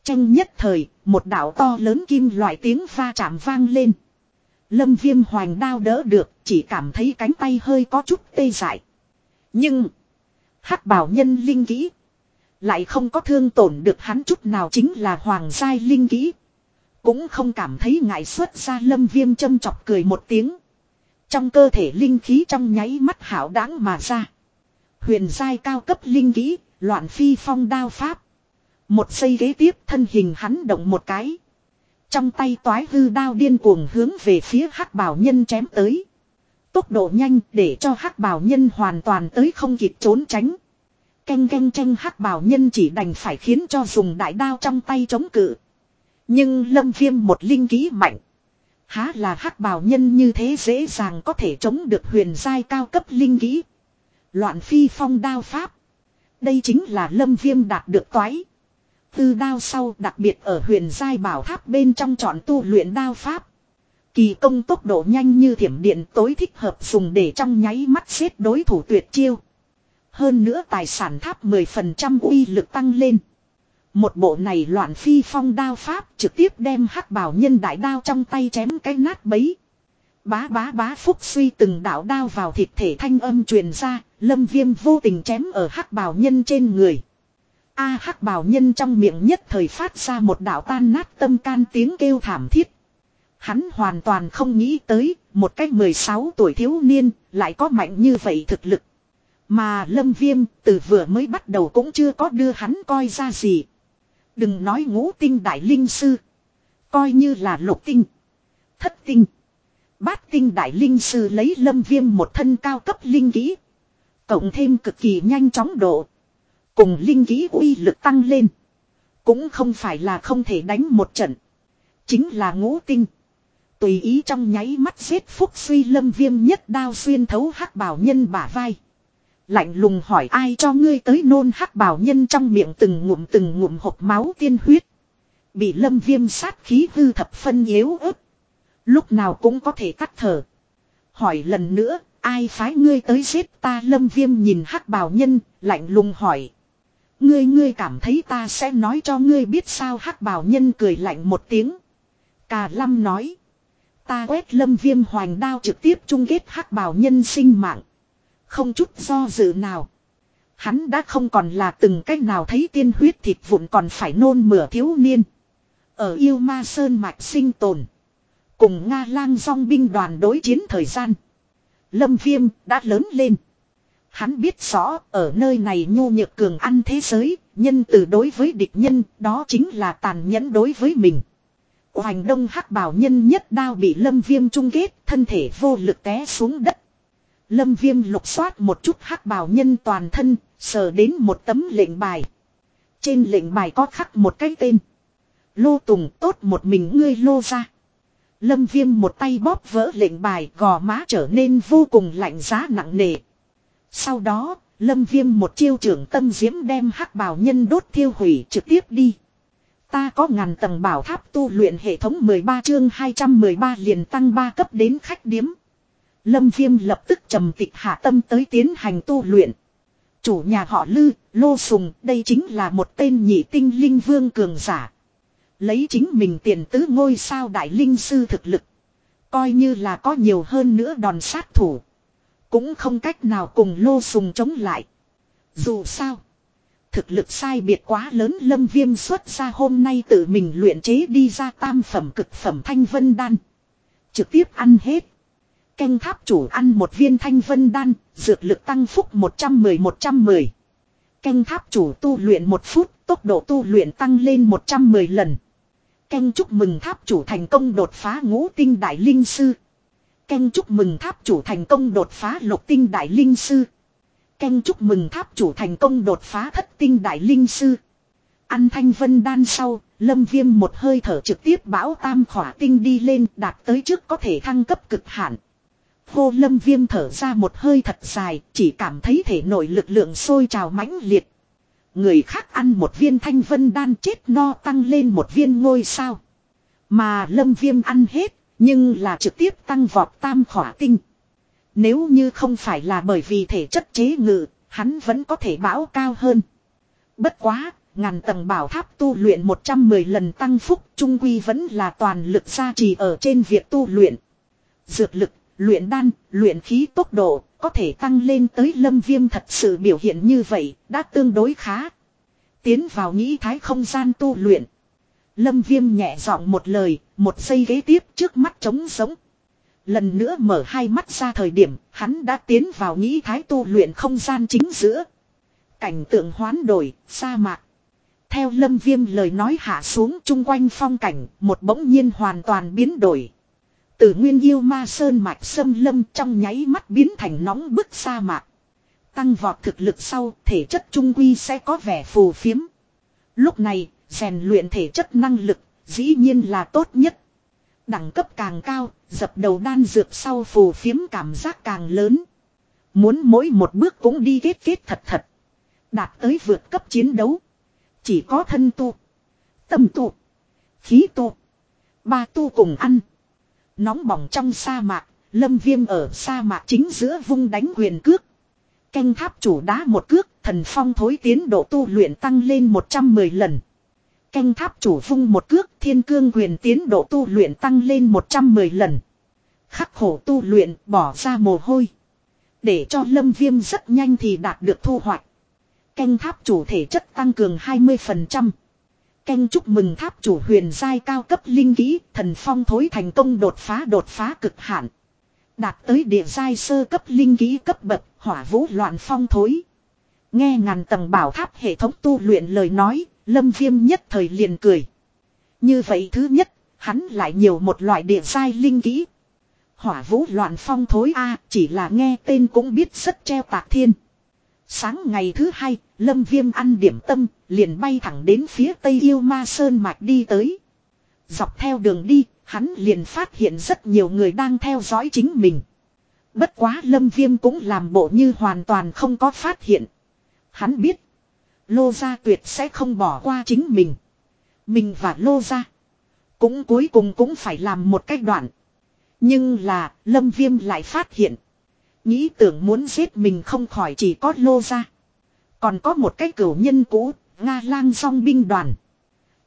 Tranh nhất thời, một đạo to lớn kim loại tiếng pha chạm vang lên. Lâm viêm hoành đao đỡ được, chỉ cảm thấy cánh tay hơi có chút tê dại. Nhưng, hắc bảo nhân linh kỹ lại không có thương tổn được hắn chút nào chính là hoàng giai linh kỹ. Cũng không cảm thấy ngại xuất ra lâm viêm châm chọc cười một tiếng. Trong cơ thể linh khí trong nháy mắt hảo đáng mà ra. Huyền giai cao cấp linh kỹ, loạn phi phong đao pháp. Một giây ghế tiếp thân hình hắn động một cái. Trong tay toái hư đao điên cuồng hướng về phía hắc bảo nhân chém tới. Tốc độ nhanh để cho hắc bảo nhân hoàn toàn tới không kịp trốn tránh. Canh canh tranh hắc bảo nhân chỉ đành phải khiến cho dùng đại đao trong tay chống cự. Nhưng lâm viêm một linh ký mạnh. Há là hắc bảo nhân như thế dễ dàng có thể chống được huyền giai cao cấp linh ký. Loạn phi phong đao pháp. Đây chính là lâm viêm đạt được toái. Tư đao sau đặc biệt ở huyền giai bảo tháp bên trong chọn tu luyện đao pháp. Kỳ công tốc độ nhanh như thiểm điện tối thích hợp dùng để trong nháy mắt xếp đối thủ tuyệt chiêu. Hơn nữa tài sản tháp 10% uy lực tăng lên. Một bộ này loạn phi phong đao pháp trực tiếp đem hắc bảo nhân đại đao trong tay chém cái nát bấy. Bá bá bá phúc suy từng đạo đao vào thịt thể thanh âm truyền ra, lâm viêm vô tình chém ở hắc bào nhân trên người. A hắc bào nhân trong miệng nhất thời phát ra một đạo tan nát tâm can tiếng kêu thảm thiết. Hắn hoàn toàn không nghĩ tới, một cách 16 tuổi thiếu niên, lại có mạnh như vậy thực lực. Mà lâm viêm từ vừa mới bắt đầu cũng chưa có đưa hắn coi ra gì. Đừng nói ngũ tinh đại linh sư. Coi như là lục tinh. Thất tinh. Bát tinh đại linh sư lấy lâm viêm một thân cao cấp linh kỹ. Cộng thêm cực kỳ nhanh chóng độ. Cùng linh kỹ uy lực tăng lên. Cũng không phải là không thể đánh một trận. Chính là ngũ tinh. Tùy ý trong nháy mắt xếp phúc suy lâm viêm nhất đao xuyên thấu hắc bảo nhân bả vai. Lạnh lùng hỏi ai cho ngươi tới nôn hắc bảo nhân trong miệng từng ngụm từng ngụm hộp máu tiên huyết. Bị lâm viêm sát khí hư thập phân yếu ớt. Lúc nào cũng có thể cắt thở. Hỏi lần nữa, ai phái ngươi tới giết ta lâm viêm nhìn hắc bào nhân, lạnh lùng hỏi. Ngươi ngươi cảm thấy ta sẽ nói cho ngươi biết sao hắc bào nhân cười lạnh một tiếng. Cà lâm nói. Ta quét lâm viêm hoành đao trực tiếp chung kết hắc bào nhân sinh mạng. Không chút do dự nào. Hắn đã không còn là từng cách nào thấy tiên huyết thịt vụn còn phải nôn mửa thiếu niên. Ở yêu ma sơn mạch sinh tồn. Cùng Nga lang song binh đoàn đối chiến thời gian. Lâm viêm đã lớn lên. Hắn biết rõ ở nơi này nhu nhược cường ăn thế giới, nhân từ đối với địch nhân, đó chính là tàn nhẫn đối với mình. Hoành đông hắc bảo nhân nhất đao bị lâm viêm trung kết, thân thể vô lực té xuống đất. Lâm viêm lục soát một chút hắc bảo nhân toàn thân, sờ đến một tấm lệnh bài. Trên lệnh bài có khắc một cái tên. Lô Tùng tốt một mình ngươi lô ra. Lâm viêm một tay bóp vỡ lệnh bài gò má trở nên vô cùng lạnh giá nặng nề. Sau đó, lâm viêm một chiêu trưởng tâm diễm đem hắc bào nhân đốt thiêu hủy trực tiếp đi. Ta có ngàn tầng bảo tháp tu luyện hệ thống 13 chương 213 liền tăng 3 cấp đến khách điếm. Lâm viêm lập tức trầm tịch hạ tâm tới tiến hành tu luyện. Chủ nhà họ Lư, Lô Sùng, đây chính là một tên nhị tinh linh vương cường giả. Lấy chính mình tiền tứ ngôi sao đại linh sư thực lực. Coi như là có nhiều hơn nữa đòn sát thủ. Cũng không cách nào cùng Lô Sùng chống lại. Dù sao. Thực lực sai biệt quá lớn lâm viêm xuất ra hôm nay tự mình luyện chế đi ra tam phẩm cực phẩm thanh vân đan. Trực tiếp ăn hết. Canh tháp chủ ăn một viên thanh vân đan, dược lực tăng phúc 110-110. Canh tháp chủ tu luyện một phút, tốc độ tu luyện tăng lên 110 lần. Canh chúc mừng tháp chủ thành công đột phá ngũ tinh đại linh sư. Canh chúc mừng tháp chủ thành công đột phá lục tinh đại linh sư. Canh chúc mừng tháp chủ thành công đột phá thất tinh đại linh sư. Ăn thanh vân đan sau, lâm viêm một hơi thở trực tiếp bão tam khỏa tinh đi lên đạt tới trước có thể thăng cấp cực hạn. Hô lâm viêm thở ra một hơi thật dài, chỉ cảm thấy thể nội lực lượng sôi trào mãnh liệt. Người khác ăn một viên thanh vân đan chết no tăng lên một viên ngôi sao. Mà lâm viêm ăn hết, nhưng là trực tiếp tăng vọt tam khỏa tinh. Nếu như không phải là bởi vì thể chất chế ngự, hắn vẫn có thể bão cao hơn. Bất quá, ngàn tầng bảo tháp tu luyện 110 lần tăng phúc trung quy vẫn là toàn lực gia trì ở trên việc tu luyện. Dược lực, luyện đan, luyện khí tốc độ, có thể tăng lên tới lâm viêm thật sự biểu hiện như vậy, đã tương đối khá. Tiến vào nghĩ thái không gian tu luyện. Lâm viêm nhẹ giọng một lời, một giây ghế tiếp trước mắt trống sống. Lần nữa mở hai mắt ra thời điểm, hắn đã tiến vào nghĩ thái tu luyện không gian chính giữa. Cảnh tượng hoán đổi, sa mạc. Theo lâm viêm lời nói hạ xuống chung quanh phong cảnh, một bỗng nhiên hoàn toàn biến đổi. Từ nguyên yêu ma sơn mạch sâm lâm trong nháy mắt biến thành nóng bức sa mạc. Tăng vọt thực lực sau, thể chất trung quy sẽ có vẻ phù phiếm. Lúc này, rèn luyện thể chất năng lực, dĩ nhiên là tốt nhất. Đẳng cấp càng cao, dập đầu đan dược sau phù phiếm cảm giác càng lớn. Muốn mỗi một bước cũng đi kết kết thật thật. Đạt tới vượt cấp chiến đấu. Chỉ có thân tu. Tâm tu. Khí tu. Ba tu cùng ăn. Nóng bỏng trong sa mạc. Lâm viêm ở sa mạc chính giữa vung đánh quyền cước. Canh tháp chủ đá một cước. Thần phong thối tiến độ tu luyện tăng lên 110 lần. Canh tháp chủ vung một cước, thiên cương quyền tiến độ tu luyện tăng lên 110 lần. Khắc khổ tu luyện, bỏ ra mồ hôi. Để cho lâm viêm rất nhanh thì đạt được thu hoạch. Canh tháp chủ thể chất tăng cường 20%. Canh chúc mừng tháp chủ huyền giai cao cấp linh kỹ thần phong thối thành công đột phá đột phá cực hạn. Đạt tới địa giai sơ cấp linh kỹ cấp bậc hỏa vũ loạn phong thối. Nghe ngàn tầng bảo tháp hệ thống tu luyện lời nói, lâm viêm nhất thời liền cười. Như vậy thứ nhất, hắn lại nhiều một loại địa giai linh kỹ. Hỏa vũ loạn phong thối A chỉ là nghe tên cũng biết rất treo tạc thiên. Sáng ngày thứ hai, Lâm Viêm ăn điểm tâm, liền bay thẳng đến phía Tây Yêu Ma Sơn Mạch đi tới. Dọc theo đường đi, hắn liền phát hiện rất nhiều người đang theo dõi chính mình. Bất quá Lâm Viêm cũng làm bộ như hoàn toàn không có phát hiện. Hắn biết, Lô Gia tuyệt sẽ không bỏ qua chính mình. Mình và Lô Gia cũng cuối cùng cũng phải làm một cách đoạn. Nhưng là, Lâm Viêm lại phát hiện. Nghĩ tưởng muốn giết mình không khỏi chỉ có Lô ra, Còn có một cái cửu nhân cũ, Nga lang song binh đoàn.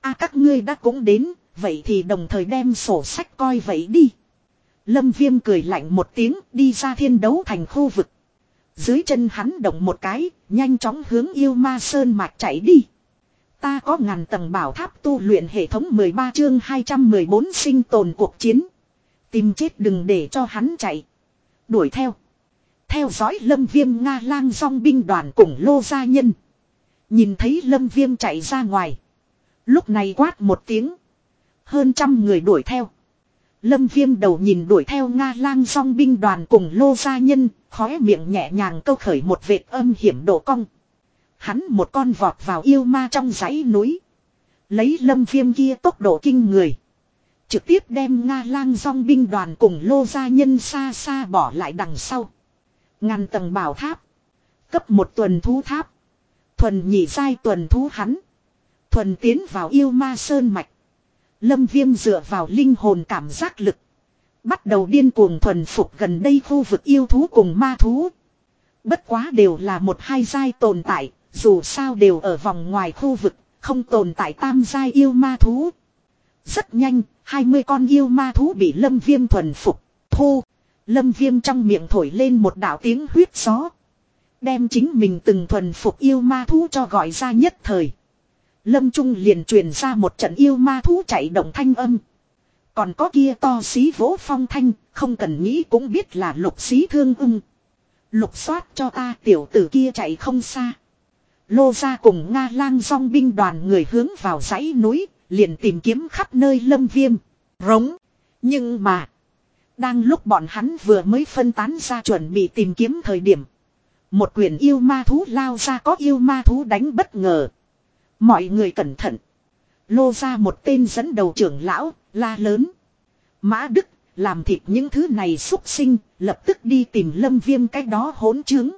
a các ngươi đã cũng đến, vậy thì đồng thời đem sổ sách coi vậy đi. Lâm viêm cười lạnh một tiếng đi ra thiên đấu thành khu vực. Dưới chân hắn động một cái, nhanh chóng hướng yêu ma sơn mạch chạy đi. Ta có ngàn tầng bảo tháp tu luyện hệ thống 13 chương 214 sinh tồn cuộc chiến. Tìm chết đừng để cho hắn chạy. Đuổi theo. Theo dõi lâm viêm Nga lang song binh đoàn cùng lô gia nhân. Nhìn thấy lâm viêm chạy ra ngoài. Lúc này quát một tiếng. Hơn trăm người đuổi theo. Lâm viêm đầu nhìn đuổi theo Nga lang song binh đoàn cùng lô gia nhân, khóe miệng nhẹ nhàng câu khởi một vệt âm hiểm độ cong. Hắn một con vọt vào yêu ma trong dãy núi. Lấy lâm viêm kia tốc độ kinh người. Trực tiếp đem Nga lang song binh đoàn cùng lô gia nhân xa xa bỏ lại đằng sau. Ngàn tầng bảo tháp. Cấp một tuần thú tháp. Thuần nhị sai tuần thú hắn. Thuần tiến vào yêu ma sơn mạch. Lâm viêm dựa vào linh hồn cảm giác lực. Bắt đầu điên cuồng thuần phục gần đây khu vực yêu thú cùng ma thú. Bất quá đều là một hai giai tồn tại, dù sao đều ở vòng ngoài khu vực, không tồn tại tam giai yêu ma thú. Rất nhanh, 20 con yêu ma thú bị lâm viêm thuần phục, thu. Lâm viêm trong miệng thổi lên một đảo tiếng huyết gió. Đem chính mình từng thuần phục yêu ma thú cho gọi ra nhất thời. Lâm Trung liền truyền ra một trận yêu ma thú chạy động thanh âm. Còn có kia to xí vỗ phong thanh, không cần nghĩ cũng biết là lục xí thương ưng. Lục soát cho ta tiểu tử kia chạy không xa. Lô ra cùng Nga lang song binh đoàn người hướng vào dãy núi, liền tìm kiếm khắp nơi lâm viêm, rống. Nhưng mà, đang lúc bọn hắn vừa mới phân tán ra chuẩn bị tìm kiếm thời điểm. Một quyền yêu ma thú lao ra có yêu ma thú đánh bất ngờ. Mọi người cẩn thận. Lô ra một tên dẫn đầu trưởng lão, la lớn. Mã Đức, làm thịt những thứ này xúc sinh, lập tức đi tìm lâm viêm cách đó hỗn chứng.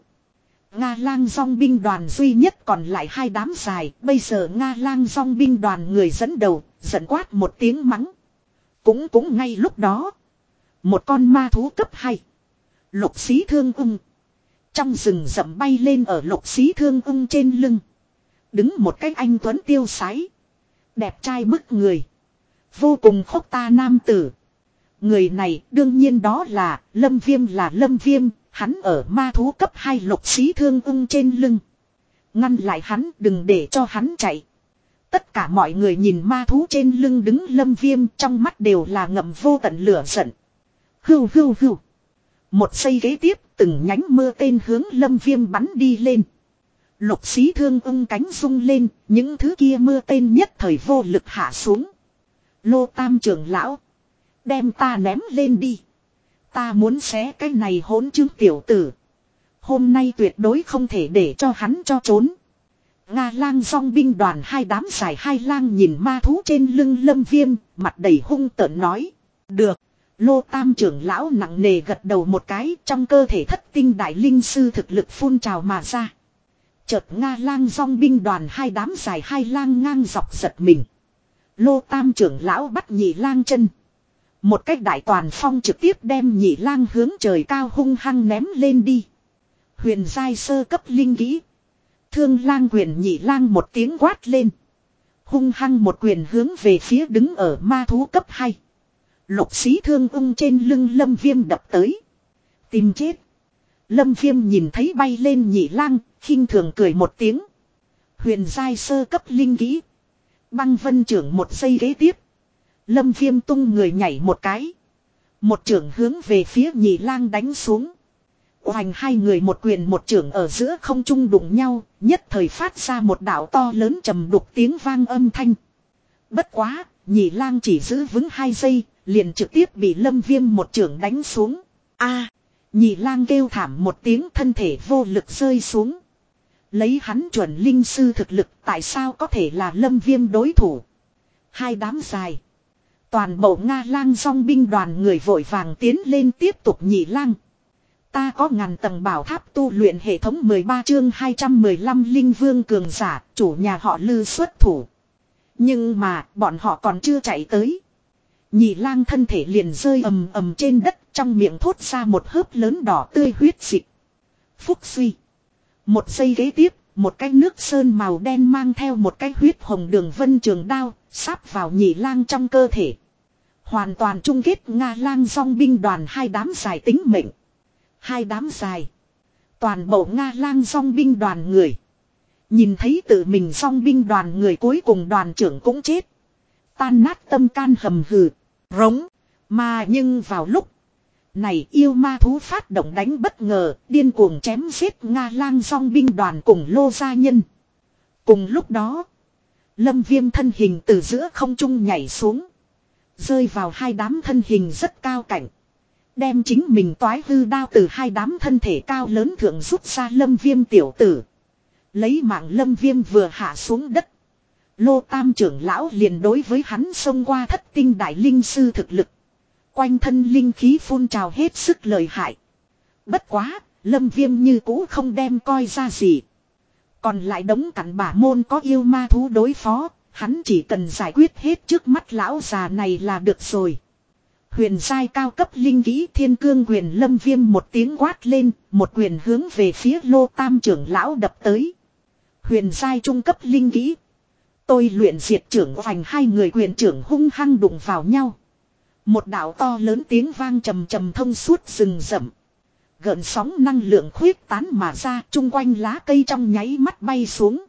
Nga lang dòng binh đoàn duy nhất còn lại hai đám dài, bây giờ Nga lang dòng binh đoàn người dẫn đầu, dẫn quát một tiếng mắng. Cũng cũng ngay lúc đó, một con ma thú cấp 2, lục xí thương ung. Trong rừng rậm bay lên ở lục xí thương ung trên lưng. Đứng một cách anh tuấn tiêu sái. Đẹp trai bức người. Vô cùng khốc ta nam tử. Người này đương nhiên đó là Lâm Viêm là Lâm Viêm. Hắn ở ma thú cấp 2 lục xí thương ung trên lưng. Ngăn lại hắn đừng để cho hắn chạy. Tất cả mọi người nhìn ma thú trên lưng đứng Lâm Viêm trong mắt đều là ngậm vô tận lửa giận. Hưu hưu hưu. Một giây ghế tiếp từng nhánh mưa tên hướng Lâm Viêm bắn đi lên. Lục xí thương ung cánh rung lên, những thứ kia mưa tên nhất thời vô lực hạ xuống. Lô tam trưởng lão. Đem ta ném lên đi. Ta muốn xé cái này hỗn chứng tiểu tử. Hôm nay tuyệt đối không thể để cho hắn cho trốn. Nga lang song binh đoàn hai đám xài hai lang nhìn ma thú trên lưng lâm viêm, mặt đầy hung tợn nói. Được. Lô tam trưởng lão nặng nề gật đầu một cái, trong cơ thể thất tinh đại linh sư thực lực phun trào mà ra. Chợt Nga lang song binh đoàn hai đám dài hai lang ngang dọc giật mình. Lô tam trưởng lão bắt nhị lang chân. Một cách đại toàn phong trực tiếp đem nhị lang hướng trời cao hung hăng ném lên đi. Huyền giai sơ cấp linh kỹ. Thương lang quyền nhị lang một tiếng quát lên. Hung hăng một quyền hướng về phía đứng ở ma thú cấp 2. Lục xí thương ung trên lưng lâm viêm đập tới. Tìm chết. Lâm viêm nhìn thấy bay lên nhị lang, khinh thường cười một tiếng. Huyền giai sơ cấp linh kỹ. Băng vân trưởng một giây ghế tiếp. Lâm viêm tung người nhảy một cái. Một trưởng hướng về phía nhị lang đánh xuống. Hoành hai người một quyền một trưởng ở giữa không trung đụng nhau, nhất thời phát ra một đảo to lớn trầm đục tiếng vang âm thanh. Bất quá, nhị lang chỉ giữ vững hai giây, liền trực tiếp bị lâm viêm một trường đánh xuống. a nhị lang kêu thảm một tiếng thân thể vô lực rơi xuống. Lấy hắn chuẩn linh sư thực lực tại sao có thể là lâm viêm đối thủ. Hai đám dài. Toàn bộ Nga lang song binh đoàn người vội vàng tiến lên tiếp tục nhị lang. Ta có ngàn tầng bảo tháp tu luyện hệ thống 13 chương 215 linh vương cường giả, chủ nhà họ lư xuất thủ. Nhưng mà, bọn họ còn chưa chạy tới. Nhị lang thân thể liền rơi ầm ầm trên đất trong miệng thốt ra một hớp lớn đỏ tươi huyết dịch. Phúc suy. Một giây ghế tiếp, một cái nước sơn màu đen mang theo một cái huyết hồng đường vân trường đao, sắp vào nhị lang trong cơ thể. Hoàn toàn chung kết Nga lang song binh đoàn hai đám dài tính mệnh. Hai đám dài. Toàn bộ Nga lang song binh đoàn người. Nhìn thấy tự mình song binh đoàn người cuối cùng đoàn trưởng cũng chết. Tan nát tâm can hầm hừ. Rống. Mà nhưng vào lúc. Này yêu ma thú phát động đánh bất ngờ. Điên cuồng chém giết Nga lang song binh đoàn cùng lô gia nhân. Cùng lúc đó. Lâm viêm thân hình từ giữa không trung nhảy xuống. Rơi vào hai đám thân hình rất cao cảnh. Đem chính mình toái hư đao từ hai đám thân thể cao lớn thượng rút ra lâm viêm tiểu tử. Lấy mạng lâm viêm vừa hạ xuống đất. Lô tam trưởng lão liền đối với hắn xông qua thất tinh đại linh sư thực lực. Quanh thân linh khí phun trào hết sức lợi hại. Bất quá, lâm viêm như cũ không đem coi ra gì. Còn lại đống cặn bả môn có yêu ma thú đối phó, hắn chỉ cần giải quyết hết trước mắt lão già này là được rồi. Huyền sai cao cấp linh kỹ thiên cương quyền lâm viêm một tiếng quát lên, một quyền hướng về phía lô tam trưởng lão đập tới. Huyền sai trung cấp linh kỹ. Tôi luyện diệt trưởng vành hai người quyền trưởng hung hăng đụng vào nhau. Một đạo to lớn tiếng vang trầm trầm thông suốt rừng rậm. Gợn sóng năng lượng khuyết tán mà ra chung quanh lá cây trong nháy mắt bay xuống.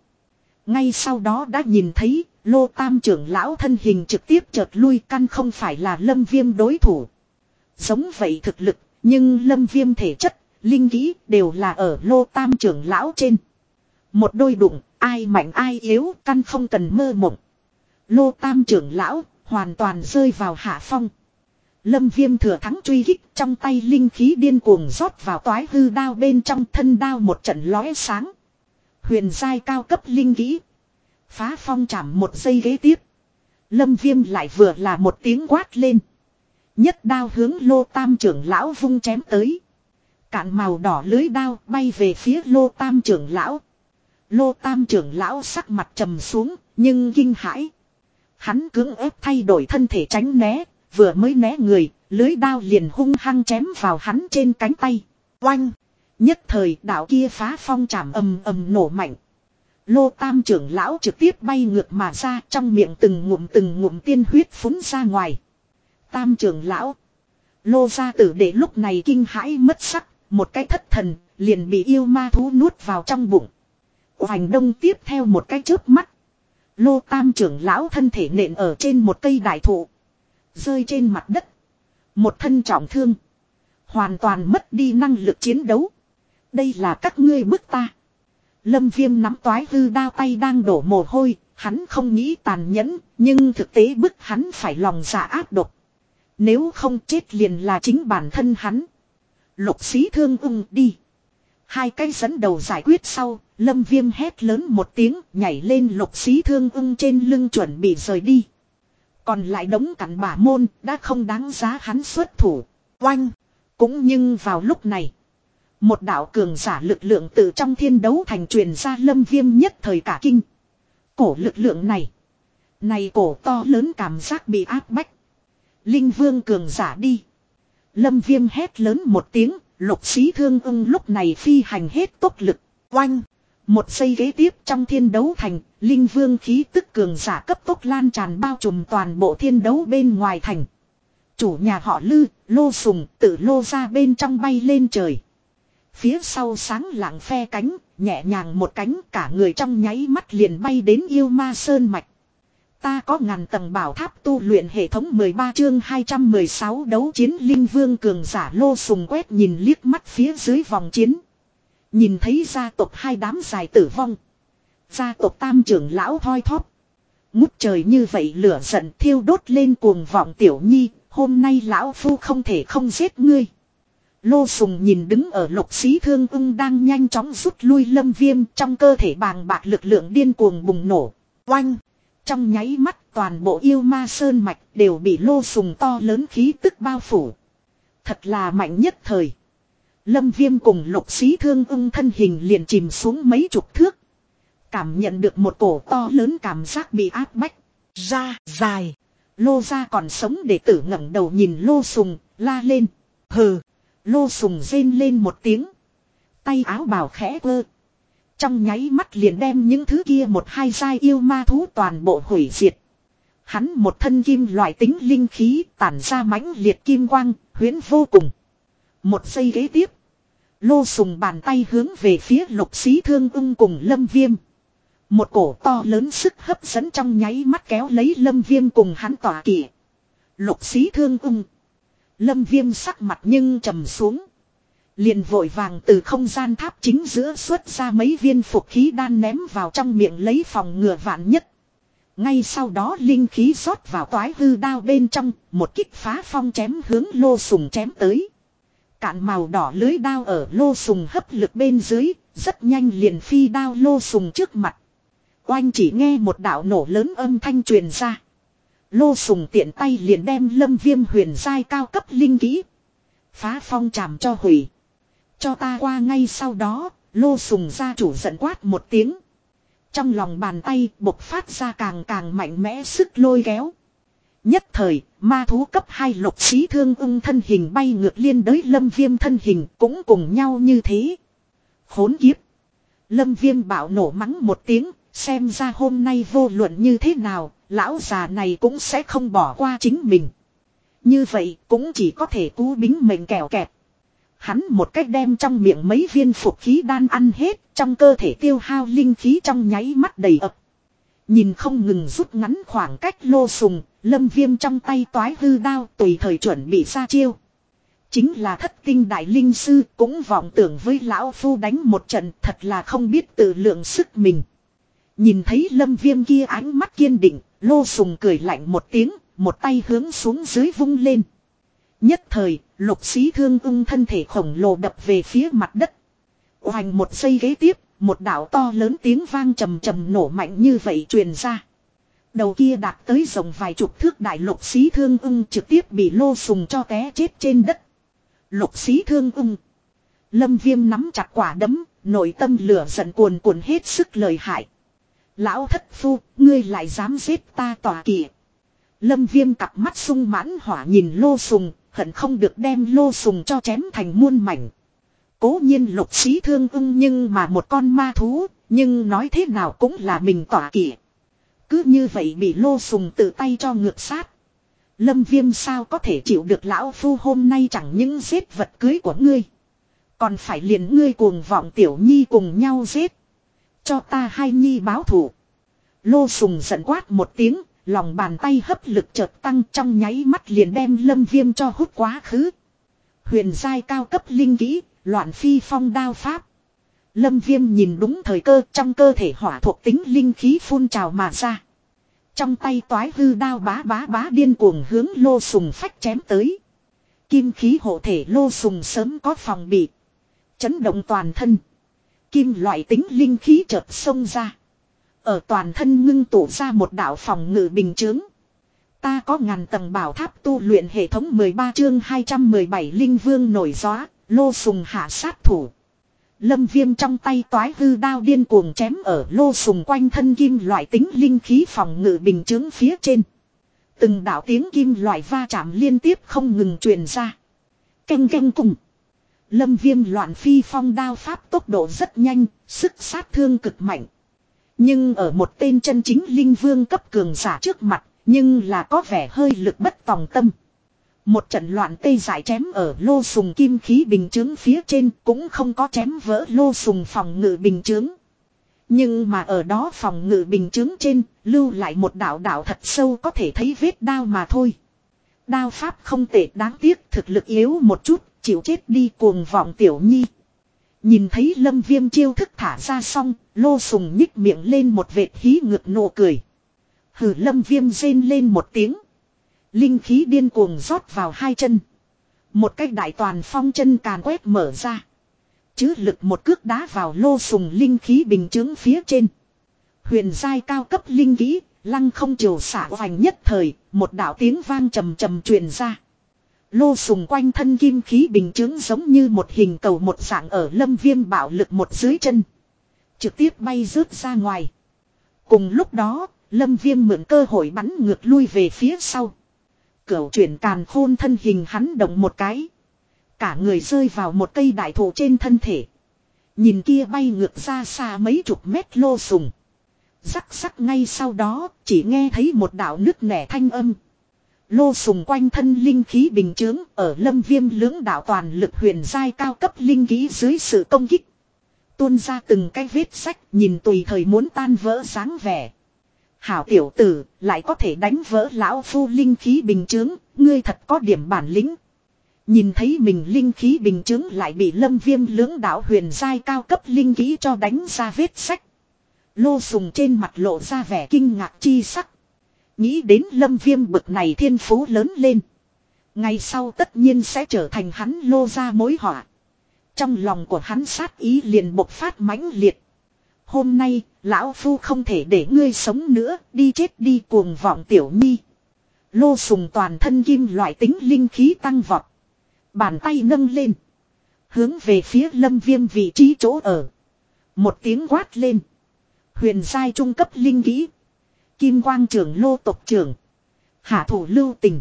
Ngay sau đó đã nhìn thấy lô tam trưởng lão thân hình trực tiếp chợt lui căn không phải là lâm viêm đối thủ. Giống vậy thực lực, nhưng lâm viêm thể chất, linh kỹ đều là ở lô tam trưởng lão trên. Một đôi đụng, ai mạnh ai yếu, căn không cần mơ mộng. Lô tam trưởng lão, hoàn toàn rơi vào hạ phong. Lâm viêm thừa thắng truy kích trong tay linh khí điên cuồng rót vào toái hư đao bên trong thân đao một trận lóe sáng. Huyền giai cao cấp linh khí Phá phong chạm một giây ghế tiếp. Lâm viêm lại vừa là một tiếng quát lên. Nhất đao hướng lô tam trưởng lão vung chém tới. Cạn màu đỏ lưới đao bay về phía lô tam trưởng lão. Lô tam trưởng lão sắc mặt trầm xuống, nhưng kinh hãi. Hắn cưỡng ép thay đổi thân thể tránh né, vừa mới né người, lưới đao liền hung hăng chém vào hắn trên cánh tay. Oanh! Nhất thời đạo kia phá phong chạm ầm ầm nổ mạnh. Lô tam trưởng lão trực tiếp bay ngược mà ra trong miệng từng ngụm từng ngụm tiên huyết phúng ra ngoài. Tam trưởng lão. Lô gia tử để lúc này kinh hãi mất sắc, một cái thất thần, liền bị yêu ma thú nuốt vào trong bụng. Hoành đông tiếp theo một cái chớp mắt. Lô tam trưởng lão thân thể nện ở trên một cây đại thụ. Rơi trên mặt đất. Một thân trọng thương. Hoàn toàn mất đi năng lực chiến đấu. Đây là các ngươi bức ta. Lâm viêm nắm toái hư đao tay đang đổ mồ hôi. Hắn không nghĩ tàn nhẫn. Nhưng thực tế bức hắn phải lòng dạ giả áp độc. Nếu không chết liền là chính bản thân hắn. Lục xí thương ung đi. Hai cây dẫn đầu giải quyết sau, lâm viêm hét lớn một tiếng, nhảy lên lục xí thương ung trên lưng chuẩn bị rời đi. Còn lại đống cặn bả môn, đã không đáng giá hắn xuất thủ. Oanh! Cũng nhưng vào lúc này. Một đạo cường giả lực lượng từ trong thiên đấu thành truyền ra lâm viêm nhất thời cả kinh. Cổ lực lượng này. Này cổ to lớn cảm giác bị áp bách. Linh vương cường giả đi. Lâm viêm hét lớn một tiếng. Lục xí thương ưng lúc này phi hành hết tốc lực. Oanh! Một giây ghế tiếp trong thiên đấu thành, linh vương khí tức cường giả cấp tốc lan tràn bao trùm toàn bộ thiên đấu bên ngoài thành. Chủ nhà họ lư, lô sùng, tự lô ra bên trong bay lên trời. Phía sau sáng lặng phe cánh, nhẹ nhàng một cánh cả người trong nháy mắt liền bay đến yêu ma sơn mạch. Ta có ngàn tầng bảo tháp tu luyện hệ thống 13 chương 216 đấu chiến linh vương cường giả lô sùng quét nhìn liếc mắt phía dưới vòng chiến. Nhìn thấy gia tộc hai đám dài tử vong. Gia tộc tam trưởng lão thoi thóp. Ngút trời như vậy lửa giận thiêu đốt lên cuồng vọng tiểu nhi. Hôm nay lão phu không thể không giết ngươi. Lô sùng nhìn đứng ở lục xí thương ưng đang nhanh chóng rút lui lâm viêm trong cơ thể bàng bạc lực lượng điên cuồng bùng nổ. Oanh! Trong nháy mắt toàn bộ yêu ma sơn mạch đều bị lô sùng to lớn khí tức bao phủ. Thật là mạnh nhất thời. Lâm viêm cùng lục xí thương ưng thân hình liền chìm xuống mấy chục thước. Cảm nhận được một cổ to lớn cảm giác bị áp bách. Ra, dài. Lô ra còn sống để tử ngẩng đầu nhìn lô sùng, la lên. Hừ. Lô sùng rên lên một tiếng. Tay áo bào khẽ vơ. Trong nháy mắt liền đem những thứ kia một hai giai yêu ma thú toàn bộ hủy diệt. Hắn một thân kim loại tính linh khí tản ra mãnh liệt kim quang, huyến vô cùng. Một giây ghế tiếp. Lô sùng bàn tay hướng về phía lục xí thương ung cùng lâm viêm. Một cổ to lớn sức hấp dẫn trong nháy mắt kéo lấy lâm viêm cùng hắn tỏa kỷ. Lục xí thương ung. Lâm viêm sắc mặt nhưng trầm xuống. Liền vội vàng từ không gian tháp chính giữa xuất ra mấy viên phục khí đan ném vào trong miệng lấy phòng ngừa vạn nhất. Ngay sau đó linh khí rót vào toái hư đao bên trong, một kích phá phong chém hướng lô sùng chém tới. Cạn màu đỏ lưới đao ở lô sùng hấp lực bên dưới, rất nhanh liền phi đao lô sùng trước mặt. Oanh chỉ nghe một đạo nổ lớn âm thanh truyền ra. Lô sùng tiện tay liền đem lâm viêm huyền giai cao cấp linh kỹ. Phá phong chàm cho hủy. Cho ta qua ngay sau đó, lô sùng gia chủ giận quát một tiếng. Trong lòng bàn tay bộc phát ra càng càng mạnh mẽ sức lôi kéo. Nhất thời, ma thú cấp 2 lục xí thương ung thân hình bay ngược liên đới lâm viêm thân hình cũng cùng nhau như thế. Khốn kiếp. Lâm viêm bảo nổ mắng một tiếng, xem ra hôm nay vô luận như thế nào, lão già này cũng sẽ không bỏ qua chính mình. Như vậy cũng chỉ có thể cú bính mệnh kẹo kẹt. Hắn một cách đem trong miệng mấy viên phục khí đan ăn hết, trong cơ thể tiêu hao linh khí trong nháy mắt đầy ập. Nhìn không ngừng rút ngắn khoảng cách lô sùng, lâm viêm trong tay toái hư đao tùy thời chuẩn bị ra chiêu. Chính là thất tinh đại linh sư cũng vọng tưởng với lão phu đánh một trận thật là không biết tự lượng sức mình. Nhìn thấy lâm viêm kia ánh mắt kiên định, lô sùng cười lạnh một tiếng, một tay hướng xuống dưới vung lên. Nhất thời, lục sĩ thương ung thân thể khổng lồ đập về phía mặt đất. Hoành một giây ghế tiếp, một đảo to lớn tiếng vang trầm trầm nổ mạnh như vậy truyền ra. Đầu kia đạt tới rồng vài chục thước đại lục xí thương ung trực tiếp bị lô sùng cho té chết trên đất. Lục xí thương ung. Lâm viêm nắm chặt quả đấm, nội tâm lửa giận cuồn cuộn hết sức lời hại. Lão thất phu, ngươi lại dám giết ta tòa kỵ. Lâm viêm cặp mắt sung mãn hỏa nhìn lô sùng, hận không được đem lô sùng cho chém thành muôn mảnh. Cố nhiên lục sĩ thương ưng nhưng mà một con ma thú, nhưng nói thế nào cũng là mình tỏa kỷ. Cứ như vậy bị lô sùng tự tay cho ngược sát. Lâm viêm sao có thể chịu được lão phu hôm nay chẳng những giết vật cưới của ngươi. Còn phải liền ngươi cuồng vọng tiểu nhi cùng nhau giết. Cho ta hai nhi báo thủ. Lô sùng giận quát một tiếng, lòng bàn tay hấp lực chợt tăng trong nháy mắt liền đem lâm viêm cho hút quá khứ. Huyền giai cao cấp linh kỹ, loạn phi phong đao pháp. Lâm viêm nhìn đúng thời cơ trong cơ thể hỏa thuộc tính linh khí phun trào mà ra. Trong tay toái hư đao bá bá bá điên cuồng hướng lô sùng phách chém tới. Kim khí hộ thể lô sùng sớm có phòng bị. Chấn động toàn thân. Kim loại tính linh khí chợt xông ra. Ở toàn thân ngưng tụ ra một đạo phòng ngự bình chướng. Ta có ngàn tầng bảo tháp tu luyện hệ thống 13 chương 217 linh vương nổi gió, lô sùng hạ sát thủ. Lâm viêm trong tay toái hư đao điên cuồng chém ở lô sùng quanh thân kim loại tính linh khí phòng ngự bình chứng phía trên. Từng đạo tiếng kim loại va chạm liên tiếp không ngừng truyền ra. Canh canh cùng. Lâm viêm loạn phi phong đao pháp tốc độ rất nhanh, sức sát thương cực mạnh. Nhưng ở một tên chân chính linh vương cấp cường giả trước mặt, nhưng là có vẻ hơi lực bất tòng tâm. Một trận loạn tê giải chém ở lô sùng kim khí bình chướng phía trên cũng không có chém vỡ lô sùng phòng ngự bình chướng. Nhưng mà ở đó phòng ngự bình chướng trên lưu lại một đạo đạo thật sâu có thể thấy vết đao mà thôi. Đao pháp không tệ đáng tiếc thực lực yếu một chút, chịu chết đi cuồng vọng tiểu nhi. Nhìn thấy lâm viêm chiêu thức thả ra xong, lô sùng nhích miệng lên một vệt hí ngược nụ cười. Hử lâm viêm rên lên một tiếng. Linh khí điên cuồng rót vào hai chân. Một cách đại toàn phong chân càn quét mở ra. Chứ lực một cước đá vào lô sùng linh khí bình chứng phía trên. Huyền giai cao cấp linh khí, lăng không chiều xả hoành nhất thời, một đạo tiếng vang trầm trầm truyền ra. Lô sùng quanh thân kim khí bình chứng giống như một hình cầu một dạng ở lâm viêm bạo lực một dưới chân. Trực tiếp bay rớt ra ngoài. Cùng lúc đó, lâm viêm mượn cơ hội bắn ngược lui về phía sau. Cửu chuyển càn khôn thân hình hắn động một cái. Cả người rơi vào một cây đại thụ trên thân thể. Nhìn kia bay ngược ra xa mấy chục mét lô sùng. Rắc rắc ngay sau đó, chỉ nghe thấy một đạo nứt nẻ thanh âm. Lô sùng quanh thân linh khí bình chướng, ở lâm viêm lưỡng đạo toàn lực huyền giai cao cấp linh khí dưới sự công kích. Tuôn ra từng cái vết sách, nhìn tùy thời muốn tan vỡ sáng vẻ. Hảo tiểu tử lại có thể đánh vỡ lão phu linh khí bình chướng, ngươi thật có điểm bản lĩnh. Nhìn thấy mình linh khí bình chứng lại bị lâm viêm lưỡng đảo huyền giai cao cấp linh khí cho đánh ra vết sách. Lô sùng trên mặt lộ ra vẻ kinh ngạc chi sắc. Nghĩ đến lâm viêm bực này thiên phú lớn lên. Ngày sau tất nhiên sẽ trở thành hắn lô ra mối họa. Trong lòng của hắn sát ý liền bộc phát mãnh liệt. Hôm nay, lão phu không thể để ngươi sống nữa, đi chết đi cuồng vọng tiểu nhi. Lô sùng toàn thân kim loại tính linh khí tăng vọt. Bàn tay nâng lên. Hướng về phía lâm viêm vị trí chỗ ở. Một tiếng quát lên. Huyền sai trung cấp linh kỹ. Kim quang trưởng lô tộc trưởng. Hạ thủ lưu tình.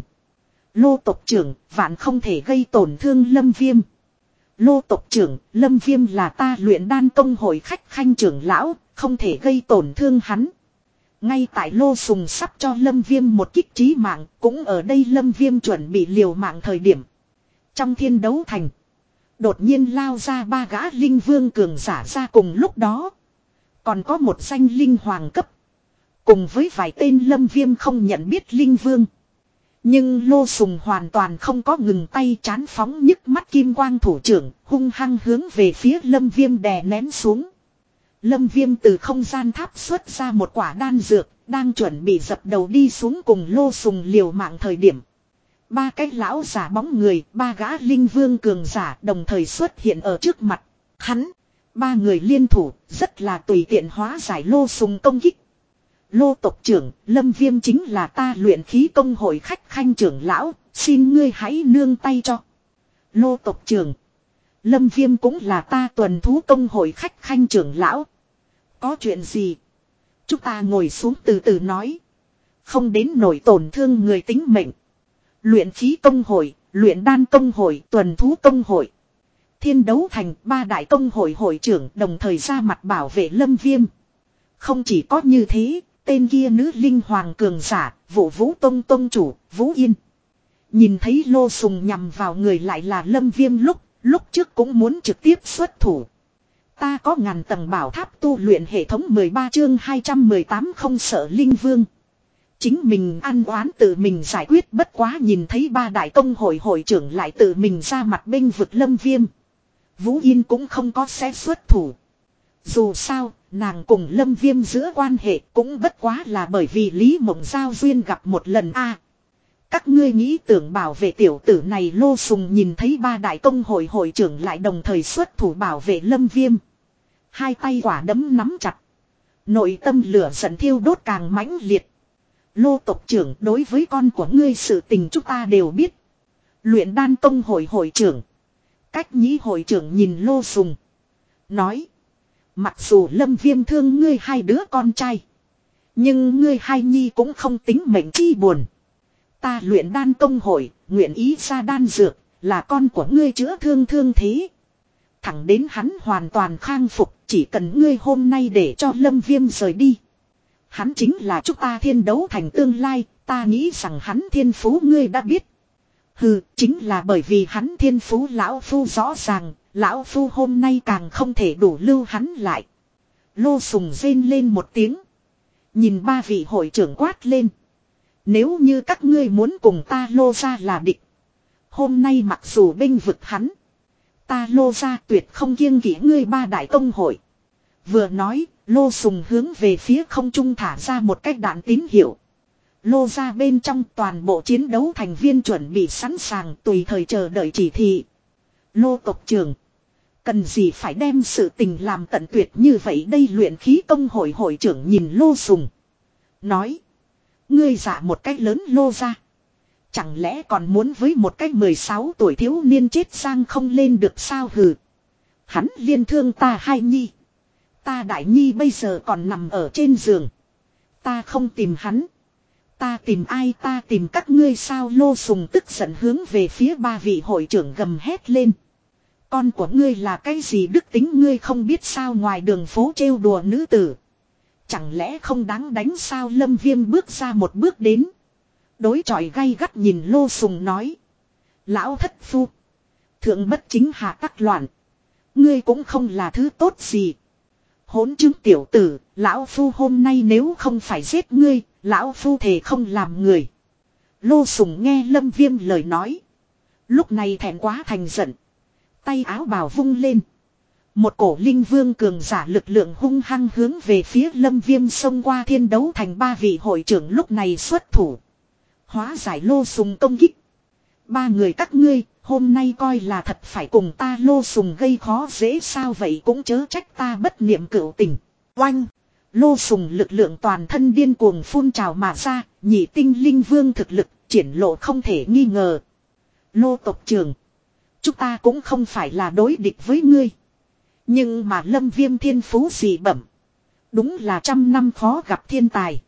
Lô tộc trưởng vạn không thể gây tổn thương lâm viêm. Lô tộc trưởng lâm viêm là ta luyện đan công hội khách khanh trưởng lão. Không thể gây tổn thương hắn. Ngay tại lô sùng sắp cho lâm viêm một kích trí mạng. Cũng ở đây lâm viêm chuẩn bị liều mạng thời điểm. Trong thiên đấu thành. Đột nhiên lao ra ba gã linh vương cường giả ra cùng lúc đó. Còn có một danh linh hoàng cấp. Cùng với vài tên lâm viêm không nhận biết linh vương. Nhưng lô sùng hoàn toàn không có ngừng tay chán phóng nhức mắt kim quang thủ trưởng, hung hăng hướng về phía lâm viêm đè nén xuống. Lâm viêm từ không gian tháp xuất ra một quả đan dược, đang chuẩn bị dập đầu đi xuống cùng lô sùng liều mạng thời điểm. Ba cái lão giả bóng người, ba gã linh vương cường giả đồng thời xuất hiện ở trước mặt. Hắn, ba người liên thủ, rất là tùy tiện hóa giải lô sùng công kích. Lô tộc trưởng, lâm viêm chính là ta luyện khí công hội khách khanh trưởng lão, xin ngươi hãy nương tay cho. Lô tộc trưởng, lâm viêm cũng là ta tuần thú công hội khách khanh trưởng lão. Có chuyện gì? Chúng ta ngồi xuống từ từ nói. Không đến nổi tổn thương người tính mệnh. Luyện khí công hội, luyện đan công hội, tuần thú công hội. Thiên đấu thành ba đại công hội hội trưởng đồng thời ra mặt bảo vệ lâm viêm. Không chỉ có như thế, tên kia nữ linh hoàng cường giả, vũ vũ tông tông chủ, vũ yên. Nhìn thấy lô sùng nhằm vào người lại là lâm viêm lúc, lúc trước cũng muốn trực tiếp xuất thủ. Ta có ngàn tầng bảo tháp tu luyện hệ thống 13 chương 218 không sợ linh vương. Chính mình ăn oán tự mình giải quyết bất quá nhìn thấy ba đại công hội hội trưởng lại tự mình ra mặt binh vực lâm viêm. Vũ Yên cũng không có xét xuất thủ. Dù sao, nàng cùng lâm viêm giữa quan hệ cũng bất quá là bởi vì Lý Mộng Giao Duyên gặp một lần a các ngươi nghĩ tưởng bảo vệ tiểu tử này lô sùng nhìn thấy ba đại công hội hội trưởng lại đồng thời xuất thủ bảo vệ lâm viêm. Hai tay quả đấm nắm chặt. Nội tâm lửa giận thiêu đốt càng mãnh liệt. Lô tộc trưởng, đối với con của ngươi sự tình chúng ta đều biết. Luyện đan công hội hội trưởng. Cách nhĩ hội trưởng nhìn lô sùng. Nói. Mặc dù lâm viêm thương ngươi hai đứa con trai. Nhưng ngươi hai nhi cũng không tính mệnh chi buồn. Ta luyện đan công hội, nguyện ý ra đan dược, là con của ngươi chữa thương thương thế. Thẳng đến hắn hoàn toàn khang phục, chỉ cần ngươi hôm nay để cho lâm viêm rời đi. Hắn chính là chúng ta thiên đấu thành tương lai, ta nghĩ rằng hắn thiên phú ngươi đã biết. Hừ, chính là bởi vì hắn thiên phú lão phu rõ ràng, lão phu hôm nay càng không thể đủ lưu hắn lại. Lô sùng rên lên một tiếng. Nhìn ba vị hội trưởng quát lên. Nếu như các ngươi muốn cùng ta lô ra là địch. Hôm nay mặc dù binh vực hắn. Ta lô ra tuyệt không kiêng kỷ ngươi ba đại công hội. Vừa nói, lô sùng hướng về phía không trung thả ra một cách đạn tín hiệu. Lô ra bên trong toàn bộ chiến đấu thành viên chuẩn bị sẵn sàng tùy thời chờ đợi chỉ thị. Lô tộc trưởng. Cần gì phải đem sự tình làm tận tuyệt như vậy đây luyện khí công hội hội trưởng nhìn lô sùng. Nói. Ngươi giả một cách lớn lô ra. Chẳng lẽ còn muốn với một cách 16 tuổi thiếu niên chết sang không lên được sao hừ. Hắn liên thương ta hai nhi. Ta đại nhi bây giờ còn nằm ở trên giường. Ta không tìm hắn. Ta tìm ai ta tìm các ngươi sao lô sùng tức giận hướng về phía ba vị hội trưởng gầm hét lên. Con của ngươi là cái gì đức tính ngươi không biết sao ngoài đường phố trêu đùa nữ tử. Chẳng lẽ không đáng đánh sao lâm viêm bước ra một bước đến. Đối chọi gay gắt nhìn lô sùng nói. Lão thất phu. Thượng bất chính hạ tắc loạn. Ngươi cũng không là thứ tốt gì. Hốn chứng tiểu tử, lão phu hôm nay nếu không phải giết ngươi, lão phu thề không làm người. Lô sùng nghe lâm viêm lời nói. Lúc này thẹn quá thành giận. Tay áo bào vung lên. Một cổ linh vương cường giả lực lượng hung hăng hướng về phía lâm viêm xông qua thiên đấu thành ba vị hội trưởng lúc này xuất thủ. Hóa giải lô sùng công kích. Ba người các ngươi, hôm nay coi là thật phải cùng ta lô sùng gây khó dễ sao vậy cũng chớ trách ta bất niệm cửu tình. Oanh! Lô sùng lực lượng toàn thân điên cuồng phun trào mà ra, nhị tinh linh vương thực lực, triển lộ không thể nghi ngờ. Lô tộc trường. Chúng ta cũng không phải là đối địch với ngươi. Nhưng mà lâm viêm thiên phú dị bẩm. Đúng là trăm năm khó gặp thiên tài.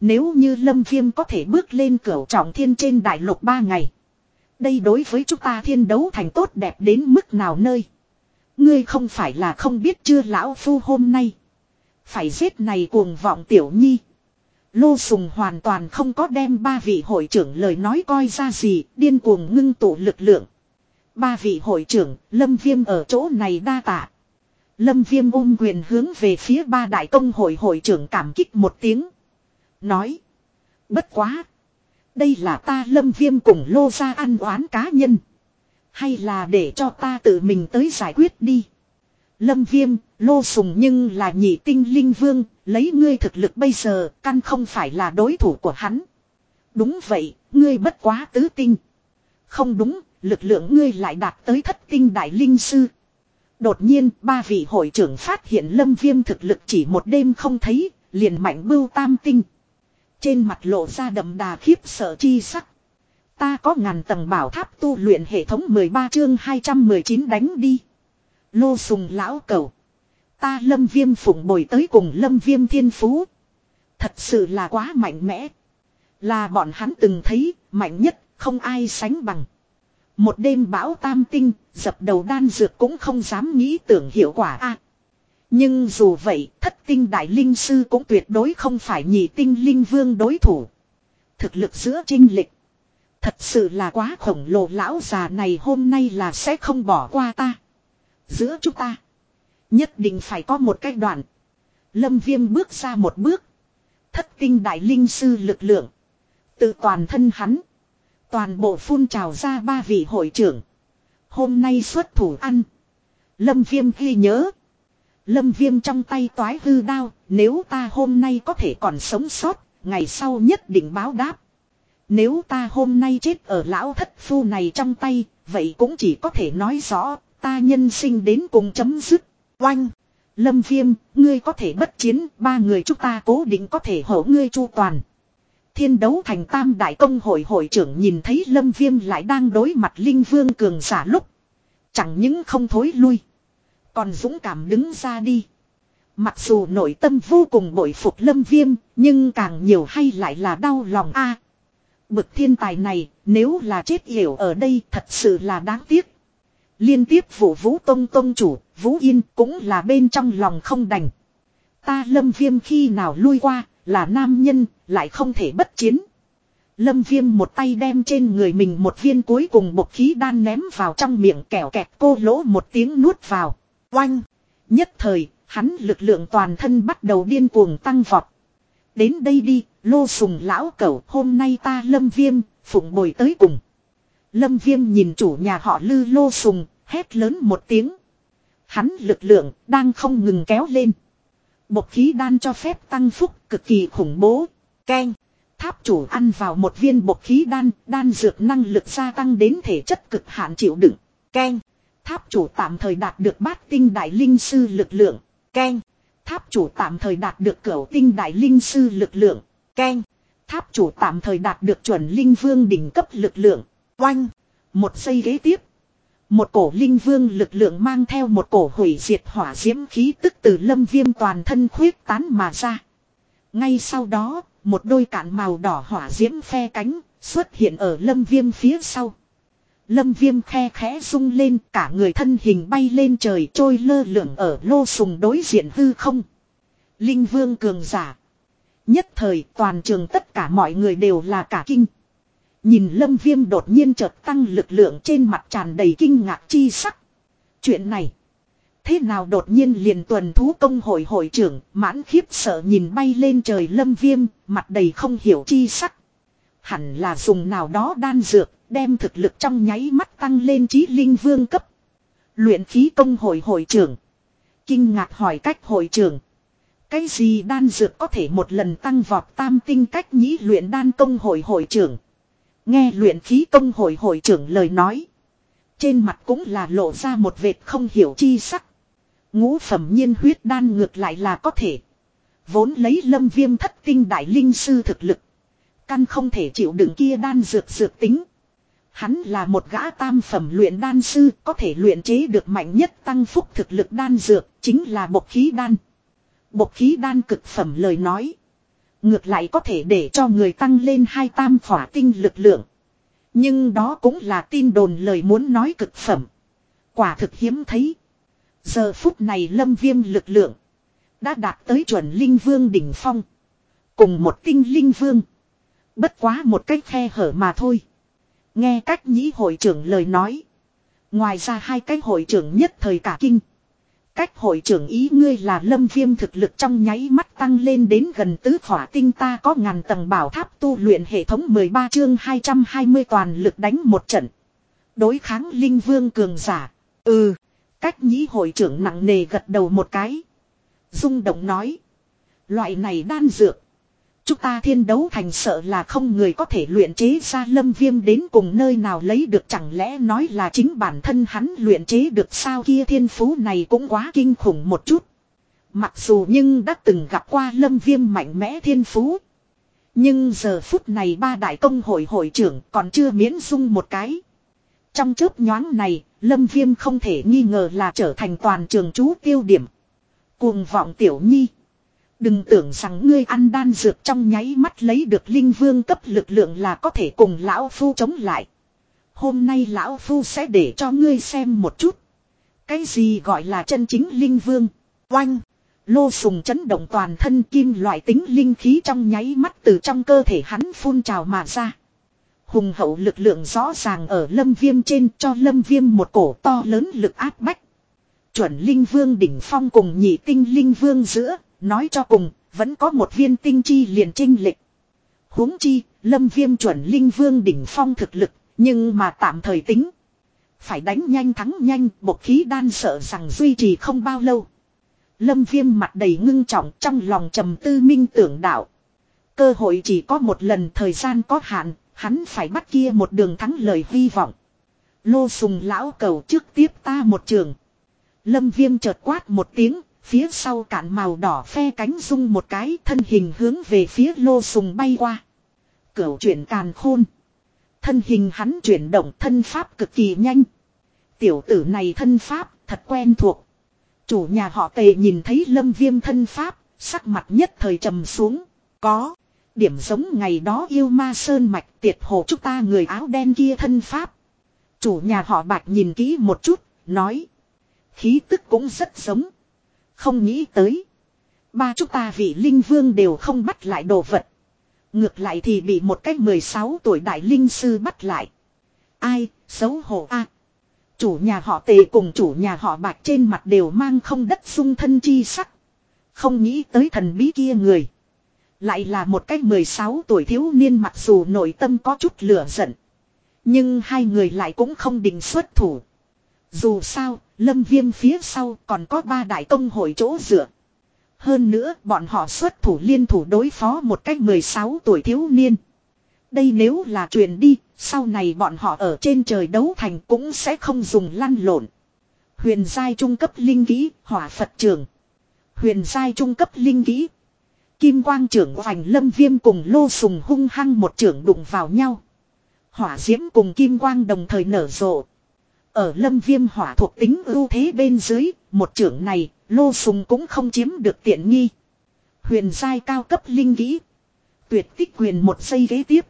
Nếu như lâm viêm có thể bước lên cửa trọng thiên trên đại lục ba ngày. Đây đối với chúng ta thiên đấu thành tốt đẹp đến mức nào nơi. Ngươi không phải là không biết chưa lão phu hôm nay. Phải giết này cuồng vọng tiểu nhi. Lô Sùng hoàn toàn không có đem ba vị hội trưởng lời nói coi ra gì, điên cuồng ngưng tụ lực lượng. Ba vị hội trưởng, Lâm Viêm ở chỗ này đa tạ. Lâm Viêm ôm quyền hướng về phía ba đại công hội hội trưởng cảm kích một tiếng. Nói. Bất quá. Đây là ta Lâm Viêm cùng lô ra ăn oán cá nhân. Hay là để cho ta tự mình tới giải quyết đi. Lâm Viêm, lô sùng nhưng là nhị tinh linh vương, lấy ngươi thực lực bây giờ, căn không phải là đối thủ của hắn. Đúng vậy, ngươi bất quá tứ tinh. Không đúng, lực lượng ngươi lại đạt tới thất tinh đại linh sư. Đột nhiên, ba vị hội trưởng phát hiện lâm viêm thực lực chỉ một đêm không thấy, liền mạnh bưu tam tinh. Trên mặt lộ ra đậm đà khiếp sợ chi sắc. Ta có ngàn tầng bảo tháp tu luyện hệ thống 13 chương 219 đánh đi. Lô sùng lão cầu. Ta lâm viêm phụng bồi tới cùng lâm viêm thiên phú. Thật sự là quá mạnh mẽ. Là bọn hắn từng thấy, mạnh nhất, không ai sánh bằng. Một đêm bão tam tinh, dập đầu đan dược cũng không dám nghĩ tưởng hiệu quả a Nhưng dù vậy, thất tinh đại linh sư cũng tuyệt đối không phải nhị tinh linh vương đối thủ. Thực lực giữa trinh lịch. Thật sự là quá khổng lồ lão già này hôm nay là sẽ không bỏ qua ta. Giữa chúng ta. Nhất định phải có một cái đoạn. Lâm viêm bước ra một bước. Thất tinh đại linh sư lực lượng. Từ toàn thân hắn. Toàn bộ phun trào ra ba vị hội trưởng. Hôm nay xuất thủ ăn. Lâm viêm ghi nhớ. Lâm viêm trong tay toái hư đao. Nếu ta hôm nay có thể còn sống sót. Ngày sau nhất định báo đáp. Nếu ta hôm nay chết ở lão thất phu này trong tay. Vậy cũng chỉ có thể nói rõ. Ta nhân sinh đến cùng chấm dứt. Oanh. Lâm viêm, ngươi có thể bất chiến, ba người chúng ta cố định có thể hổ ngươi chu toàn. Thiên đấu thành tam đại công hội hội trưởng nhìn thấy lâm viêm lại đang đối mặt linh vương cường giả lúc. Chẳng những không thối lui. Còn dũng cảm đứng ra đi. Mặc dù nội tâm vô cùng bội phục lâm viêm, nhưng càng nhiều hay lại là đau lòng a Bực thiên tài này, nếu là chết hiểu ở đây thật sự là đáng tiếc. Liên tiếp vụ vũ tông tông chủ, vũ yên cũng là bên trong lòng không đành. Ta lâm viêm khi nào lui qua, là nam nhân, lại không thể bất chiến. Lâm viêm một tay đem trên người mình một viên cuối cùng bột khí đan ném vào trong miệng kẹo kẹt cô lỗ một tiếng nuốt vào. Oanh! Nhất thời, hắn lực lượng toàn thân bắt đầu điên cuồng tăng vọt. Đến đây đi, lô sùng lão cẩu hôm nay ta lâm viêm, phụng bồi tới cùng. Lâm viêm nhìn chủ nhà họ lư lô sùng, hét lớn một tiếng. Hắn lực lượng đang không ngừng kéo lên. Bộc khí đan cho phép tăng phúc cực kỳ khủng bố. Ken. Tháp chủ ăn vào một viên bộc khí đan, đan dược năng lực gia tăng đến thể chất cực hạn chịu đựng. Ken. Tháp chủ tạm thời đạt được bát tinh đại linh sư lực lượng. Ken. Tháp chủ tạm thời đạt được cửu tinh đại linh sư lực lượng. Ken. Tháp chủ tạm thời đạt được chuẩn linh vương đỉnh cấp lực lượng. Oanh. Một giây ghế tiếp. Một cổ linh vương lực lượng mang theo một cổ hủy diệt hỏa diễm khí tức từ lâm viêm toàn thân khuyết tán mà ra. Ngay sau đó, một đôi cạn màu đỏ hỏa diễm phe cánh xuất hiện ở lâm viêm phía sau. Lâm viêm khe khẽ rung lên cả người thân hình bay lên trời trôi lơ lửng ở lô sùng đối diện hư không. Linh vương cường giả. Nhất thời toàn trường tất cả mọi người đều là cả kinh. Nhìn lâm viêm đột nhiên chợt tăng lực lượng trên mặt tràn đầy kinh ngạc chi sắc. Chuyện này. Thế nào đột nhiên liền tuần thú công hội hội trưởng mãn khiếp sợ nhìn bay lên trời lâm viêm, mặt đầy không hiểu chi sắc. Hẳn là dùng nào đó đan dược, đem thực lực trong nháy mắt tăng lên trí linh vương cấp. Luyện khí công hội hội trưởng. Kinh ngạc hỏi cách hội trưởng. Cái gì đan dược có thể một lần tăng vọt tam tinh cách nhĩ luyện đan công hội hội trưởng. Nghe luyện khí công hội hội trưởng lời nói. Trên mặt cũng là lộ ra một vệt không hiểu chi sắc. Ngũ phẩm nhiên huyết đan ngược lại là có thể. Vốn lấy lâm viêm thất tinh đại linh sư thực lực. Căn không thể chịu đựng kia đan dược dược tính. Hắn là một gã tam phẩm luyện đan sư, có thể luyện chế được mạnh nhất tăng phúc thực lực đan dược, chính là bộc khí đan. Bộc khí đan cực phẩm lời nói. Ngược lại có thể để cho người tăng lên hai tam khỏa tinh lực lượng. Nhưng đó cũng là tin đồn lời muốn nói cực phẩm. Quả thực hiếm thấy. Giờ phút này lâm viêm lực lượng. Đã đạt tới chuẩn linh vương đỉnh phong. Cùng một tinh linh vương. Bất quá một cách khe hở mà thôi. Nghe cách nhĩ hội trưởng lời nói. Ngoài ra hai cái hội trưởng nhất thời cả kinh. Cách hội trưởng ý ngươi là lâm viêm thực lực trong nháy mắt tăng lên đến gần tứ khỏa tinh ta có ngàn tầng bảo tháp tu luyện hệ thống 13 chương 220 toàn lực đánh một trận. Đối kháng linh vương cường giả. Ừ. Cách nhĩ hội trưởng nặng nề gật đầu một cái. Dung động nói. Loại này đan dược. Chúng ta thiên đấu thành sợ là không người có thể luyện chế ra lâm viêm đến cùng nơi nào lấy được chẳng lẽ nói là chính bản thân hắn luyện chế được sao kia thiên phú này cũng quá kinh khủng một chút. Mặc dù nhưng đã từng gặp qua lâm viêm mạnh mẽ thiên phú. Nhưng giờ phút này ba đại công hội hội trưởng còn chưa miễn dung một cái. Trong chớp nhoáng này, lâm viêm không thể nghi ngờ là trở thành toàn trường chú tiêu điểm. Cuồng vọng tiểu nhi. Đừng tưởng rằng ngươi ăn đan dược trong nháy mắt lấy được linh vương cấp lực lượng là có thể cùng lão phu chống lại. Hôm nay lão phu sẽ để cho ngươi xem một chút. Cái gì gọi là chân chính linh vương. Oanh. Lô sùng chấn động toàn thân kim loại tính linh khí trong nháy mắt từ trong cơ thể hắn phun trào mà ra. Hùng hậu lực lượng rõ ràng ở lâm viêm trên cho lâm viêm một cổ to lớn lực áp bách. Chuẩn linh vương đỉnh phong cùng nhị tinh linh vương giữa Nói cho cùng, vẫn có một viên tinh chi liền trinh lịch. huống chi, lâm viêm chuẩn linh vương đỉnh phong thực lực, nhưng mà tạm thời tính. Phải đánh nhanh thắng nhanh, bộc khí đan sợ rằng duy trì không bao lâu. Lâm viêm mặt đầy ngưng trọng trong lòng trầm tư minh tưởng đạo. Cơ hội chỉ có một lần thời gian có hạn, hắn phải bắt kia một đường thắng lời hy vọng. Lô sùng lão cầu trước tiếp ta một trường. Lâm viêm chợt quát một tiếng, Phía sau cạn màu đỏ phe cánh rung một cái thân hình hướng về phía lô sùng bay qua. Cửu chuyển càn khôn. Thân hình hắn chuyển động thân pháp cực kỳ nhanh. Tiểu tử này thân pháp thật quen thuộc. Chủ nhà họ tề nhìn thấy lâm viêm thân pháp, sắc mặt nhất thời trầm xuống. Có. Điểm giống ngày đó yêu ma sơn mạch tiệt hồ chúng ta người áo đen kia thân pháp. Chủ nhà họ bạch nhìn kỹ một chút, nói. Khí tức cũng rất giống. Không nghĩ tới. Ba chúng ta vị linh vương đều không bắt lại đồ vật. Ngược lại thì bị một cách 16 tuổi đại linh sư bắt lại. Ai, xấu hổ a Chủ nhà họ tề cùng chủ nhà họ bạc trên mặt đều mang không đất sung thân chi sắc. Không nghĩ tới thần bí kia người. Lại là một cách 16 tuổi thiếu niên mặc dù nội tâm có chút lửa giận. Nhưng hai người lại cũng không định xuất thủ. Dù sao, lâm viêm phía sau còn có ba đại công hội chỗ dựa. Hơn nữa, bọn họ xuất thủ liên thủ đối phó một cách 16 tuổi thiếu niên. Đây nếu là truyền đi, sau này bọn họ ở trên trời đấu thành cũng sẽ không dùng lăn lộn. Huyền giai trung cấp linh kỹ, hỏa Phật trường. Huyền giai trung cấp linh kỹ. Kim quang trưởng vành lâm viêm cùng lô sùng hung hăng một trưởng đụng vào nhau. Hỏa diễm cùng kim quang đồng thời nở rộ. Ở lâm viêm hỏa thuộc tính ưu thế bên dưới, một trưởng này, lô sùng cũng không chiếm được tiện nghi. Huyền giai cao cấp linh kỹ. Tuyệt tích quyền một giây ghế tiếp.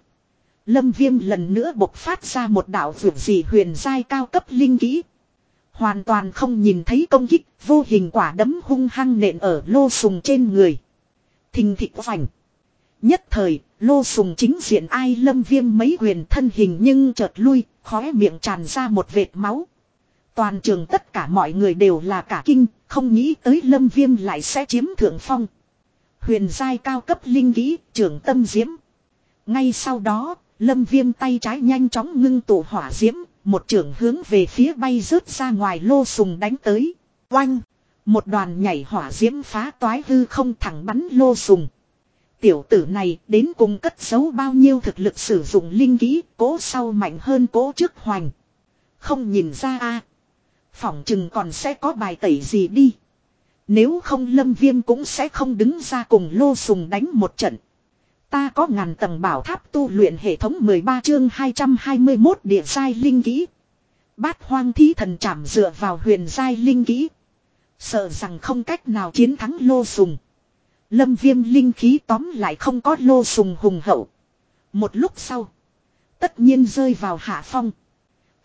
Lâm viêm lần nữa bộc phát ra một đạo vượt dị huyền giai cao cấp linh kỹ. Hoàn toàn không nhìn thấy công kích, vô hình quả đấm hung hăng nện ở lô sùng trên người. Thình thịt vành. Nhất thời, lô sùng chính diện ai lâm viêm mấy huyền thân hình nhưng chợt lui, khóe miệng tràn ra một vệt máu. Toàn trường tất cả mọi người đều là cả kinh, không nghĩ tới lâm viêm lại sẽ chiếm thượng phong. Huyền giai cao cấp linh kỹ, trưởng tâm diễm. Ngay sau đó, lâm viêm tay trái nhanh chóng ngưng tụ hỏa diễm, một trưởng hướng về phía bay rớt ra ngoài lô sùng đánh tới. Oanh! Một đoàn nhảy hỏa diễm phá toái hư không thẳng bắn lô sùng. Tiểu tử này đến cùng cất giấu bao nhiêu thực lực sử dụng linh kỹ, cố sau mạnh hơn cố trước hoành. Không nhìn ra a Phỏng chừng còn sẽ có bài tẩy gì đi. Nếu không lâm viêm cũng sẽ không đứng ra cùng lô sùng đánh một trận. Ta có ngàn tầng bảo tháp tu luyện hệ thống 13 chương 221 địa giai linh kỹ. Bát hoang thí thần chảm dựa vào huyền giai linh kỹ. Sợ rằng không cách nào chiến thắng lô sùng. Lâm viêm linh khí tóm lại không có lô sùng hùng hậu. Một lúc sau. Tất nhiên rơi vào hạ phong.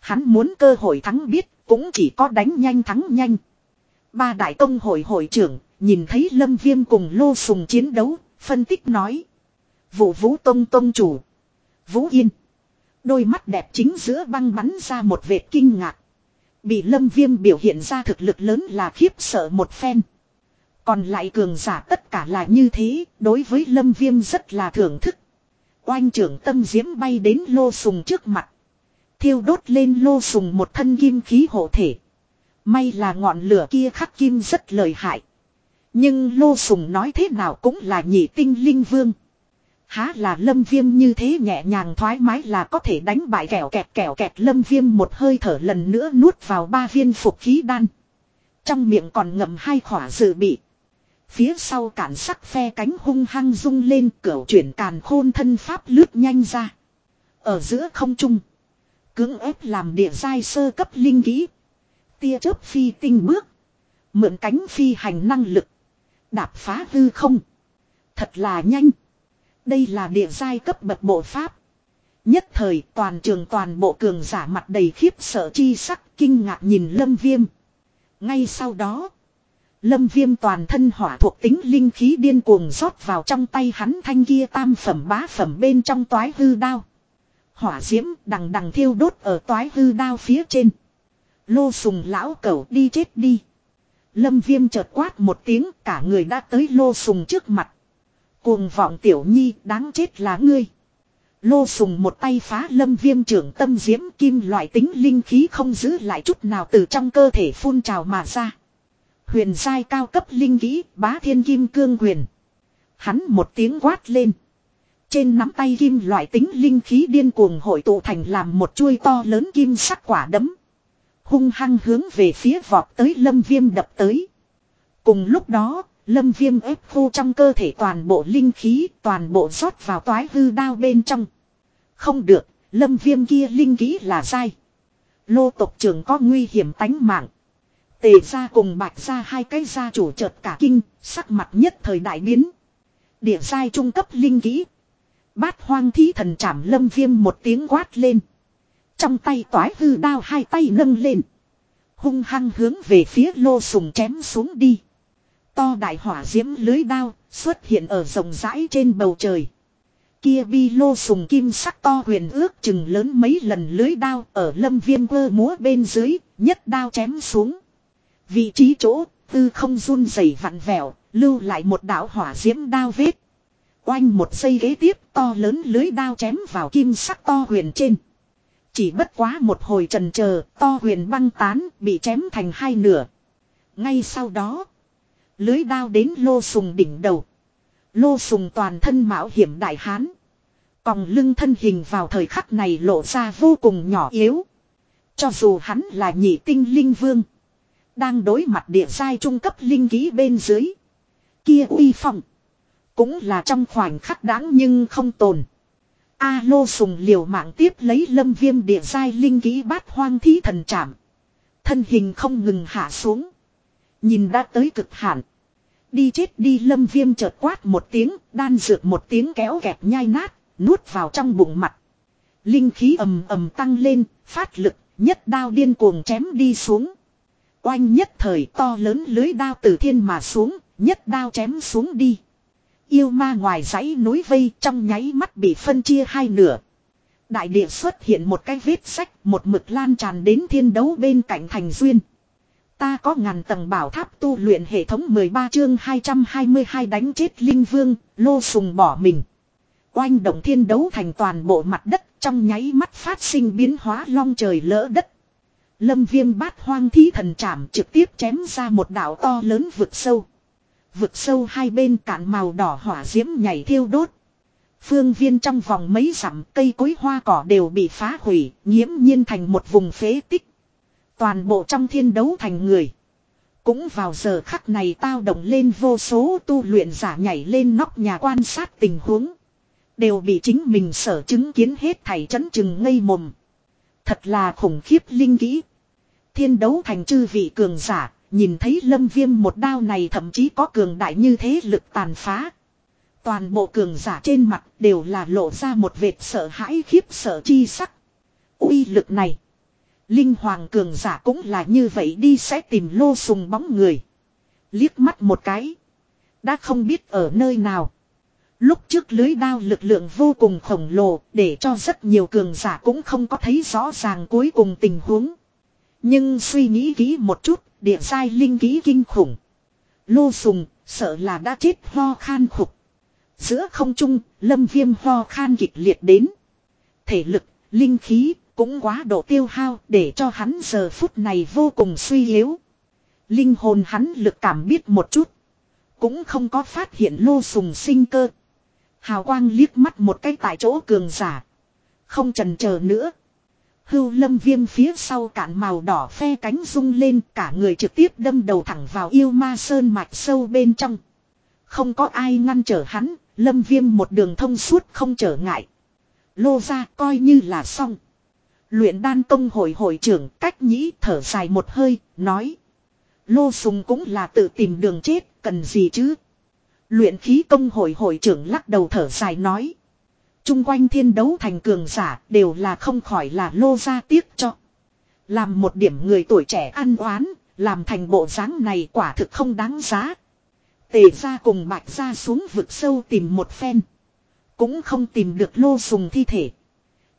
Hắn muốn cơ hội thắng biết, cũng chỉ có đánh nhanh thắng nhanh. Ba đại công hội hội trưởng, nhìn thấy lâm viêm cùng lô sùng chiến đấu. Phân tích nói. Vụ vũ tông tông chủ. Vũ Yên. Đôi mắt đẹp chính giữa băng bắn ra một vệt kinh ngạc. Bị lâm viêm biểu hiện ra thực lực lớn là khiếp sợ một phen. Còn lại cường giả tất cả là như thế, đối với lâm viêm rất là thưởng thức. Oanh trưởng tâm diễm bay đến lô sùng trước mặt. Thiêu đốt lên lô sùng một thân kim khí hộ thể. May là ngọn lửa kia khắc kim rất lợi hại. Nhưng lô sùng nói thế nào cũng là nhị tinh linh vương. Há là lâm viêm như thế nhẹ nhàng thoải mái là có thể đánh bại kẹo kẹt kẹo kẹt lâm viêm một hơi thở lần nữa nuốt vào ba viên phục khí đan. Trong miệng còn ngậm hai khỏa dự bị. Phía sau cản sắc phe cánh hung hăng rung lên cửa chuyển càn khôn thân pháp lướt nhanh ra. Ở giữa không trung. Cưỡng ép làm địa giai sơ cấp linh kỹ. Tia chớp phi tinh bước. Mượn cánh phi hành năng lực. Đạp phá hư không. Thật là nhanh. Đây là địa giai cấp bậc bộ pháp. Nhất thời, toàn trường toàn bộ cường giả mặt đầy khiếp sợ chi sắc, kinh ngạc nhìn lâm viêm. Ngay sau đó. Lâm viêm toàn thân hỏa thuộc tính linh khí điên cuồng rót vào trong tay hắn thanh kia tam phẩm bá phẩm bên trong toái hư đao. Hỏa diễm đằng đằng thiêu đốt ở toái hư đao phía trên. Lô sùng lão cẩu đi chết đi. Lâm viêm chợt quát một tiếng cả người đã tới lô sùng trước mặt. Cuồng vọng tiểu nhi đáng chết là ngươi. Lô sùng một tay phá lâm viêm trưởng tâm diễm kim loại tính linh khí không giữ lại chút nào từ trong cơ thể phun trào mà ra. Huyền giai cao cấp linh khí bá thiên kim cương huyền. Hắn một tiếng quát lên. Trên nắm tay kim loại tính linh khí điên cuồng hội tụ thành làm một chuôi to lớn kim sắc quả đấm. Hung hăng hướng về phía vọt tới lâm viêm đập tới. Cùng lúc đó, lâm viêm ép khu trong cơ thể toàn bộ linh khí, toàn bộ rót vào toái hư đao bên trong. Không được, lâm viêm kia linh khí là sai. Lô tộc trưởng có nguy hiểm tánh mạng. Tề ra cùng bạch ra hai cái gia chủ chợt cả kinh, sắc mặt nhất thời đại biến. Địa giai trung cấp linh kỹ. Bát hoang thí thần chảm lâm viêm một tiếng quát lên. Trong tay toái hư đao hai tay nâng lên. Hung hăng hướng về phía lô sùng chém xuống đi. To đại hỏa diễm lưới đao xuất hiện ở rộng rãi trên bầu trời. Kia bi lô sùng kim sắc to huyền ước chừng lớn mấy lần lưới đao ở lâm viêm quơ múa bên dưới, nhất đao chém xuống. Vị trí chỗ, tư không run rẩy vặn vẹo, lưu lại một đạo hỏa diễm đao vết. Oanh một giây ghế tiếp to lớn lưới đao chém vào kim sắc to huyền trên. Chỉ bất quá một hồi trần chờ to huyền băng tán, bị chém thành hai nửa. Ngay sau đó, lưới đao đến lô sùng đỉnh đầu. Lô sùng toàn thân mạo hiểm đại hán. Còng lưng thân hình vào thời khắc này lộ ra vô cùng nhỏ yếu. Cho dù hắn là nhị tinh linh vương. Đang đối mặt địa giai trung cấp linh ký bên dưới. Kia uy phong. Cũng là trong khoảnh khắc đáng nhưng không tồn. A lô sùng liều mạng tiếp lấy lâm viêm địa giai linh ký bát hoang thí thần chạm. Thân hình không ngừng hạ xuống. Nhìn đã tới cực hạn. Đi chết đi lâm viêm chợt quát một tiếng, đan dược một tiếng kéo kẹp nhai nát, nuốt vào trong bụng mặt. Linh khí ầm ầm tăng lên, phát lực, nhất đao điên cuồng chém đi xuống. Oanh nhất thời to lớn lưới đao từ thiên mà xuống, nhất đao chém xuống đi. Yêu ma ngoài dãy núi vây trong nháy mắt bị phân chia hai nửa. Đại địa xuất hiện một cái vết sách, một mực lan tràn đến thiên đấu bên cạnh thành duyên. Ta có ngàn tầng bảo tháp tu luyện hệ thống 13 chương 222 đánh chết linh vương, lô sùng bỏ mình. Oanh động thiên đấu thành toàn bộ mặt đất trong nháy mắt phát sinh biến hóa long trời lỡ đất. Lâm viêm bát hoang thí thần chảm trực tiếp chém ra một đảo to lớn vực sâu. Vực sâu hai bên cạn màu đỏ hỏa diễm nhảy thiêu đốt. Phương viên trong vòng mấy dặm cây cối hoa cỏ đều bị phá hủy, nhiễm nhiên thành một vùng phế tích. Toàn bộ trong thiên đấu thành người. Cũng vào giờ khắc này tao động lên vô số tu luyện giả nhảy lên nóc nhà quan sát tình huống. Đều bị chính mình sở chứng kiến hết thảy chấn chừng ngây mồm. Thật là khủng khiếp linh kỹ. Thiên đấu thành chư vị cường giả, nhìn thấy lâm viêm một đao này thậm chí có cường đại như thế lực tàn phá. Toàn bộ cường giả trên mặt đều là lộ ra một vệt sợ hãi khiếp sợ chi sắc. uy lực này. Linh hoàng cường giả cũng là như vậy đi sẽ tìm lô sùng bóng người. Liếc mắt một cái. Đã không biết ở nơi nào. Lúc trước lưới đao lực lượng vô cùng khổng lồ để cho rất nhiều cường giả cũng không có thấy rõ ràng cuối cùng tình huống. Nhưng suy nghĩ kỹ một chút, địa sai linh ký kinh khủng. Lô sùng, sợ là đã chết ho khan khục. Giữa không trung, lâm viêm ho khan kịch liệt đến. Thể lực, linh khí, cũng quá độ tiêu hao để cho hắn giờ phút này vô cùng suy yếu. Linh hồn hắn lực cảm biết một chút. Cũng không có phát hiện lô sùng sinh cơ. Hào quang liếc mắt một cái tại chỗ cường giả. Không trần chờ nữa. Hưu lâm viêm phía sau cạn màu đỏ phe cánh rung lên cả người trực tiếp đâm đầu thẳng vào yêu ma sơn mạch sâu bên trong. Không có ai ngăn trở hắn, lâm viêm một đường thông suốt không trở ngại. Lô ra coi như là xong. Luyện đan công hội hội trưởng cách nhĩ thở dài một hơi, nói. Lô sùng cũng là tự tìm đường chết, cần gì chứ? Luyện khí công hội hội trưởng lắc đầu thở dài nói. Trung quanh thiên đấu thành cường giả đều là không khỏi là lô ra tiếc cho. Làm một điểm người tuổi trẻ ăn oán, làm thành bộ dáng này quả thực không đáng giá. Tề ra cùng bạch ra xuống vực sâu tìm một phen. Cũng không tìm được lô sùng thi thể.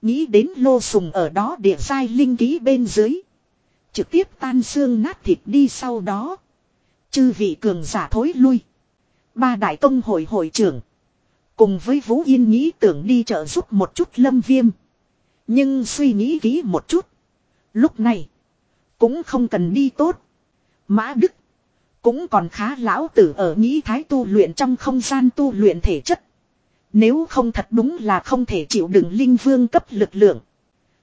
Nghĩ đến lô sùng ở đó địa sai linh ký bên dưới. Trực tiếp tan xương nát thịt đi sau đó. Chư vị cường giả thối lui. Ba đại công hội hội trưởng. Cùng với Vũ Yên nghĩ tưởng đi trợ giúp một chút lâm viêm. Nhưng suy nghĩ kỹ một chút. Lúc này. Cũng không cần đi tốt. Mã Đức. Cũng còn khá lão tử ở nghĩ thái tu luyện trong không gian tu luyện thể chất. Nếu không thật đúng là không thể chịu đựng linh vương cấp lực lượng.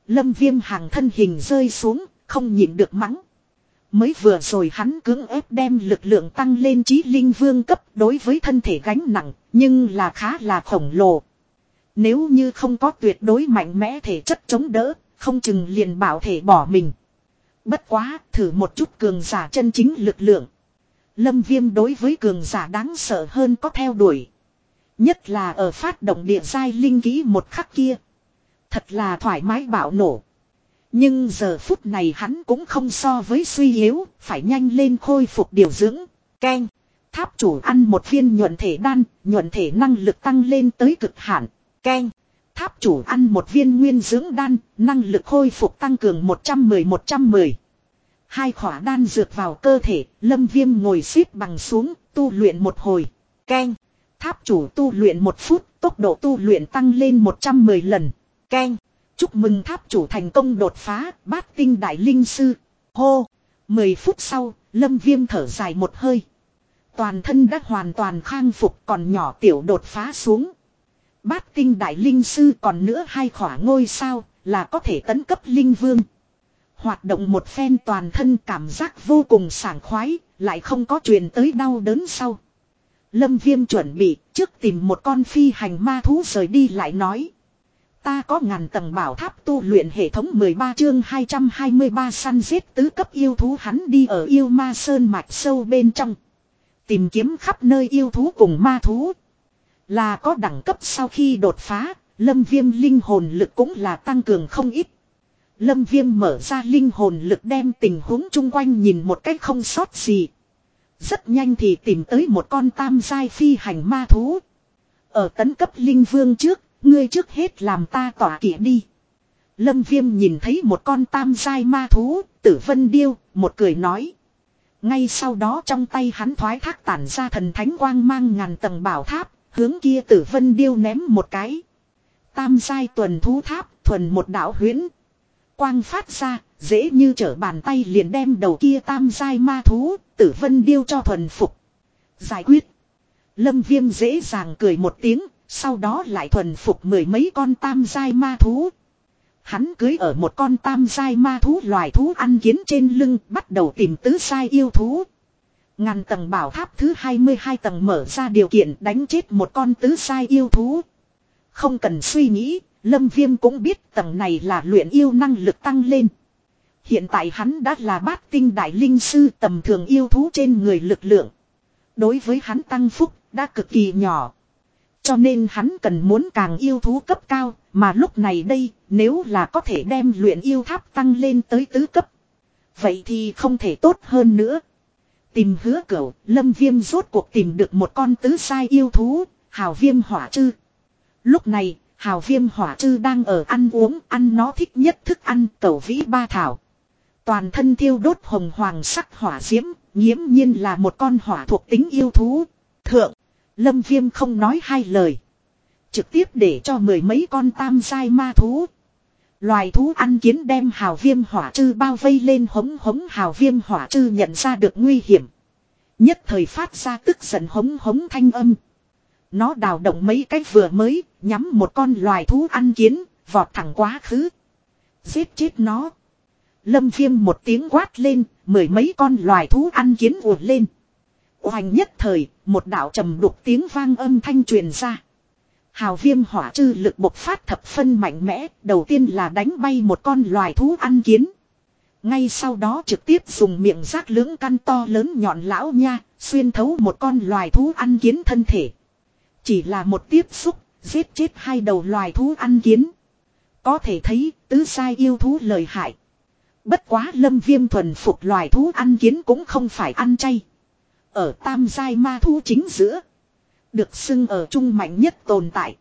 Lâm viêm hàng thân hình rơi xuống, không nhịn được mắng. Mới vừa rồi hắn cưỡng ép đem lực lượng tăng lên trí linh vương cấp đối với thân thể gánh nặng, nhưng là khá là khổng lồ. Nếu như không có tuyệt đối mạnh mẽ thể chất chống đỡ, không chừng liền bảo thể bỏ mình. Bất quá, thử một chút cường giả chân chính lực lượng. Lâm viêm đối với cường giả đáng sợ hơn có theo đuổi. Nhất là ở phát động địa giai linh ký một khắc kia. Thật là thoải mái bạo nổ. Nhưng giờ phút này hắn cũng không so với suy yếu, phải nhanh lên khôi phục điều dưỡng. Ken, tháp chủ ăn một viên nhuận thể đan, nhuận thể năng lực tăng lên tới cực hạn. Ken, tháp chủ ăn một viên nguyên dưỡng đan, năng lực khôi phục tăng cường 110-110. Hai khỏa đan dược vào cơ thể, lâm viêm ngồi xếp bằng xuống, tu luyện một hồi. Ken, tháp chủ tu luyện một phút, tốc độ tu luyện tăng lên 110 lần. Ken. Chúc mừng tháp chủ thành công đột phá bát tinh đại linh sư. Hô. Mười phút sau, lâm viêm thở dài một hơi. Toàn thân đã hoàn toàn khang phục còn nhỏ tiểu đột phá xuống. Bát tinh đại linh sư còn nữa hai khỏa ngôi sao là có thể tấn cấp linh vương. Hoạt động một phen toàn thân cảm giác vô cùng sảng khoái, lại không có truyền tới đau đớn sau. Lâm viêm chuẩn bị trước tìm một con phi hành ma thú rời đi lại nói. Ta có ngàn tầng bảo tháp tu luyện hệ thống 13 chương 223 săn giết tứ cấp yêu thú hắn đi ở yêu ma sơn mạch sâu bên trong. Tìm kiếm khắp nơi yêu thú cùng ma thú. Là có đẳng cấp sau khi đột phá, lâm viêm linh hồn lực cũng là tăng cường không ít. Lâm viêm mở ra linh hồn lực đem tình huống chung quanh nhìn một cách không sót gì. Rất nhanh thì tìm tới một con tam giai phi hành ma thú. Ở tấn cấp linh vương trước, ngươi trước hết làm ta tỏa kỵ đi. Lâm viêm nhìn thấy một con tam dai ma thú, tử vân điêu, một cười nói. Ngay sau đó trong tay hắn thoái thác tản ra thần thánh quang mang ngàn tầng bảo tháp, hướng kia tử vân điêu ném một cái. Tam giai tuần thú tháp, thuần một đảo huyến. Quang phát ra, dễ như trở bàn tay liền đem đầu kia tam giai ma thú, tử vân điêu cho thuần phục. Giải quyết. Lâm viêm dễ dàng cười một tiếng, sau đó lại thuần phục mười mấy con tam giai ma thú. Hắn cưới ở một con tam giai ma thú loài thú ăn kiến trên lưng bắt đầu tìm tứ sai yêu thú. Ngàn tầng bảo tháp thứ 22 tầng mở ra điều kiện đánh chết một con tứ sai yêu thú. Không cần suy nghĩ, Lâm Viêm cũng biết tầng này là luyện yêu năng lực tăng lên. Hiện tại hắn đã là bát tinh đại linh sư tầm thường yêu thú trên người lực lượng. Đối với hắn tăng phúc đã cực kỳ nhỏ. Cho nên hắn cần muốn càng yêu thú cấp cao, mà lúc này đây, nếu là có thể đem luyện yêu tháp tăng lên tới tứ cấp. Vậy thì không thể tốt hơn nữa. Tìm hứa cửu, lâm viêm rốt cuộc tìm được một con tứ sai yêu thú, hào viêm hỏa chư. Lúc này, hào viêm hỏa chư đang ở ăn uống, ăn nó thích nhất thức ăn cẩu vĩ ba thảo. Toàn thân thiêu đốt hồng hoàng sắc hỏa diễm, nghiễm nhiên là một con hỏa thuộc tính yêu thú. Thượng, lâm viêm không nói hai lời. Trực tiếp để cho mười mấy con tam sai ma thú. Loài thú ăn kiến đem hào viêm hỏa trư bao vây lên hống hống hào viêm hỏa trư nhận ra được nguy hiểm. Nhất thời phát ra tức giận hống hống thanh âm. Nó đào động mấy cái vừa mới, nhắm một con loài thú ăn kiến, vọt thẳng quá khứ. Giết chết nó. Lâm viêm một tiếng quát lên, mười mấy con loài thú ăn kiến uột lên. Hoành nhất thời, một đạo trầm đục tiếng vang âm thanh truyền ra. Hào viêm hỏa chư lực bộc phát thập phân mạnh mẽ, đầu tiên là đánh bay một con loài thú ăn kiến. Ngay sau đó trực tiếp dùng miệng rác lưỡng căn to lớn nhọn lão nha, xuyên thấu một con loài thú ăn kiến thân thể. Chỉ là một tiếp xúc, giết chết hai đầu loài thú ăn kiến. Có thể thấy, tứ sai yêu thú lời hại. Bất quá lâm viêm thuần phục loài thú ăn kiến cũng không phải ăn chay. Ở tam giai ma thu chính giữa. Được xưng ở trung mạnh nhất tồn tại.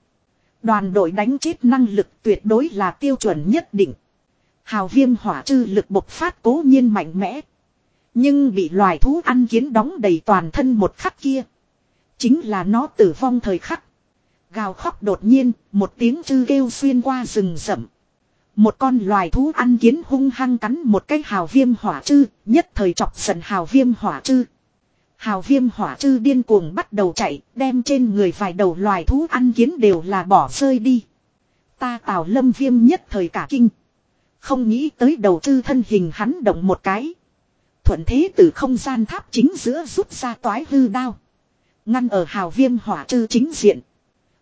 Đoàn đội đánh chết năng lực tuyệt đối là tiêu chuẩn nhất định. Hào viêm hỏa chư lực bộc phát cố nhiên mạnh mẽ. Nhưng bị loài thú ăn kiến đóng đầy toàn thân một khắc kia. Chính là nó tử vong thời khắc. Gào khóc đột nhiên, một tiếng chư kêu xuyên qua rừng rậm. Một con loài thú ăn kiến hung hăng cắn một cái hào viêm hỏa chư nhất thời chọc giận hào viêm hỏa chư Hào viêm hỏa chư điên cuồng bắt đầu chạy, đem trên người vài đầu loài thú ăn kiến đều là bỏ rơi đi. Ta tào lâm viêm nhất thời cả kinh. Không nghĩ tới đầu chư thân hình hắn động một cái. Thuận thế từ không gian tháp chính giữa rút ra toái hư đao. Ngăn ở hào viêm hỏa chư chính diện.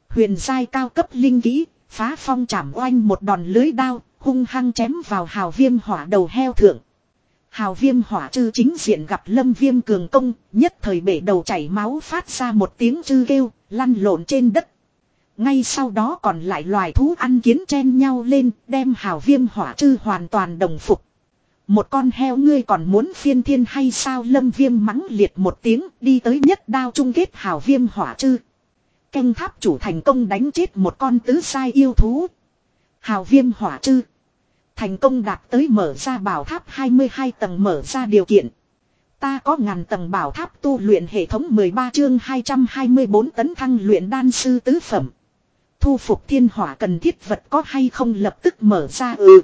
Huyền giai cao cấp linh kỹ, phá phong chảm oanh một đòn lưới đao, hung hăng chém vào hào viêm hỏa đầu heo thượng. Hào viêm hỏa chư chính diện gặp lâm viêm cường công, nhất thời bể đầu chảy máu phát ra một tiếng chư kêu, lăn lộn trên đất. Ngay sau đó còn lại loài thú ăn kiến chen nhau lên, đem hào viêm hỏa chư hoàn toàn đồng phục. Một con heo ngươi còn muốn phiên thiên hay sao lâm viêm mắng liệt một tiếng đi tới nhất đao chung kết hào viêm hỏa chư Canh tháp chủ thành công đánh chết một con tứ sai yêu thú. Hào viêm hỏa chư. Thành công đạt tới mở ra bảo tháp 22 tầng mở ra điều kiện. Ta có ngàn tầng bảo tháp tu luyện hệ thống 13 chương 224 tấn thăng luyện đan sư tứ phẩm. Thu phục thiên hỏa cần thiết vật có hay không lập tức mở ra ừ.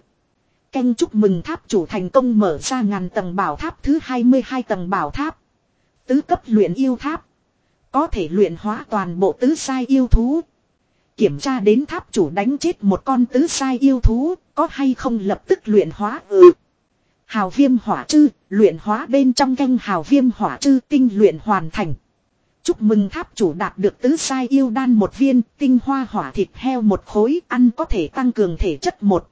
Canh chúc mừng tháp chủ thành công mở ra ngàn tầng bảo tháp thứ 22 tầng bảo tháp. Tứ cấp luyện yêu tháp. Có thể luyện hóa toàn bộ tứ sai yêu thú. Kiểm tra đến tháp chủ đánh chết một con tứ sai yêu thú, có hay không lập tức luyện hóa ừ. Hào viêm hỏa chư luyện hóa bên trong canh hào viêm hỏa chư tinh luyện hoàn thành. Chúc mừng tháp chủ đạt được tứ sai yêu đan một viên, tinh hoa hỏa thịt heo một khối, ăn có thể tăng cường thể chất một.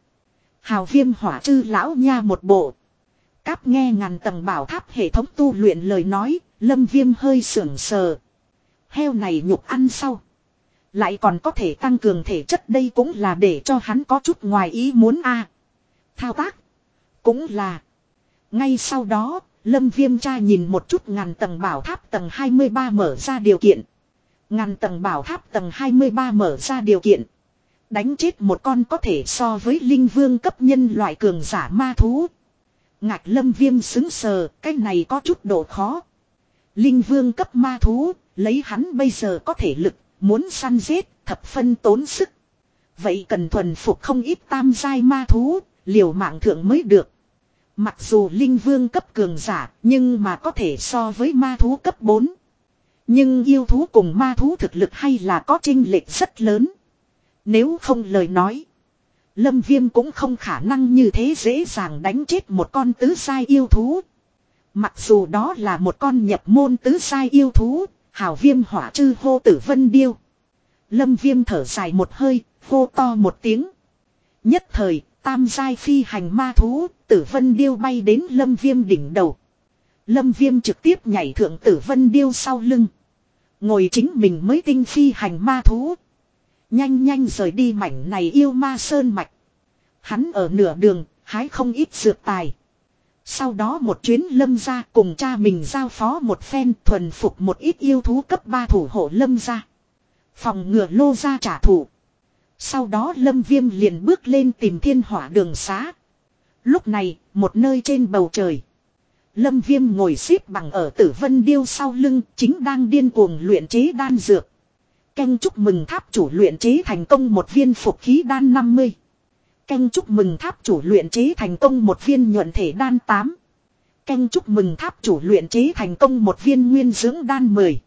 Hào viêm hỏa chư lão nha một bộ. Cáp nghe ngàn tầng bảo tháp hệ thống tu luyện lời nói, lâm viêm hơi sưởng sờ. Heo này nhục ăn sau. Lại còn có thể tăng cường thể chất đây cũng là để cho hắn có chút ngoài ý muốn a Thao tác. Cũng là. Ngay sau đó, Lâm Viêm cha nhìn một chút ngàn tầng bảo tháp tầng 23 mở ra điều kiện. Ngàn tầng bảo tháp tầng 23 mở ra điều kiện. Đánh chết một con có thể so với linh vương cấp nhân loại cường giả ma thú. ngạc lâm viêm xứng sờ, cái này có chút độ khó. Linh vương cấp ma thú, lấy hắn bây giờ có thể lực, muốn săn giết, thập phân tốn sức. Vậy cần thuần phục không ít tam giai ma thú, liều mạng thượng mới được. Mặc dù linh vương cấp cường giả, nhưng mà có thể so với ma thú cấp 4. Nhưng yêu thú cùng ma thú thực lực hay là có chênh lệch rất lớn. Nếu không lời nói. Lâm viêm cũng không khả năng như thế dễ dàng đánh chết một con tứ sai yêu thú. Mặc dù đó là một con nhập môn tứ sai yêu thú, hào viêm hỏa chư hô tử vân điêu. Lâm viêm thở dài một hơi, hô to một tiếng. Nhất thời, tam giai phi hành ma thú, tử vân điêu bay đến lâm viêm đỉnh đầu. Lâm viêm trực tiếp nhảy thượng tử vân điêu sau lưng. Ngồi chính mình mới tinh phi hành ma thú. Nhanh nhanh rời đi mảnh này yêu ma sơn mạch. Hắn ở nửa đường, hái không ít dược tài. Sau đó một chuyến lâm ra cùng cha mình giao phó một phen thuần phục một ít yêu thú cấp 3 thủ hộ lâm ra. Phòng ngừa lô ra trả thù. Sau đó lâm viêm liền bước lên tìm thiên hỏa đường xá. Lúc này, một nơi trên bầu trời. Lâm viêm ngồi xếp bằng ở tử vân điêu sau lưng, chính đang điên cuồng luyện chế đan dược. Canh chúc mừng tháp chủ luyện chế thành công một viên phục khí đan 50. Canh chúc mừng tháp chủ luyện chế thành công một viên nhuận thể đan 8. Canh chúc mừng tháp chủ luyện chế thành công một viên nguyên dưỡng đan 10.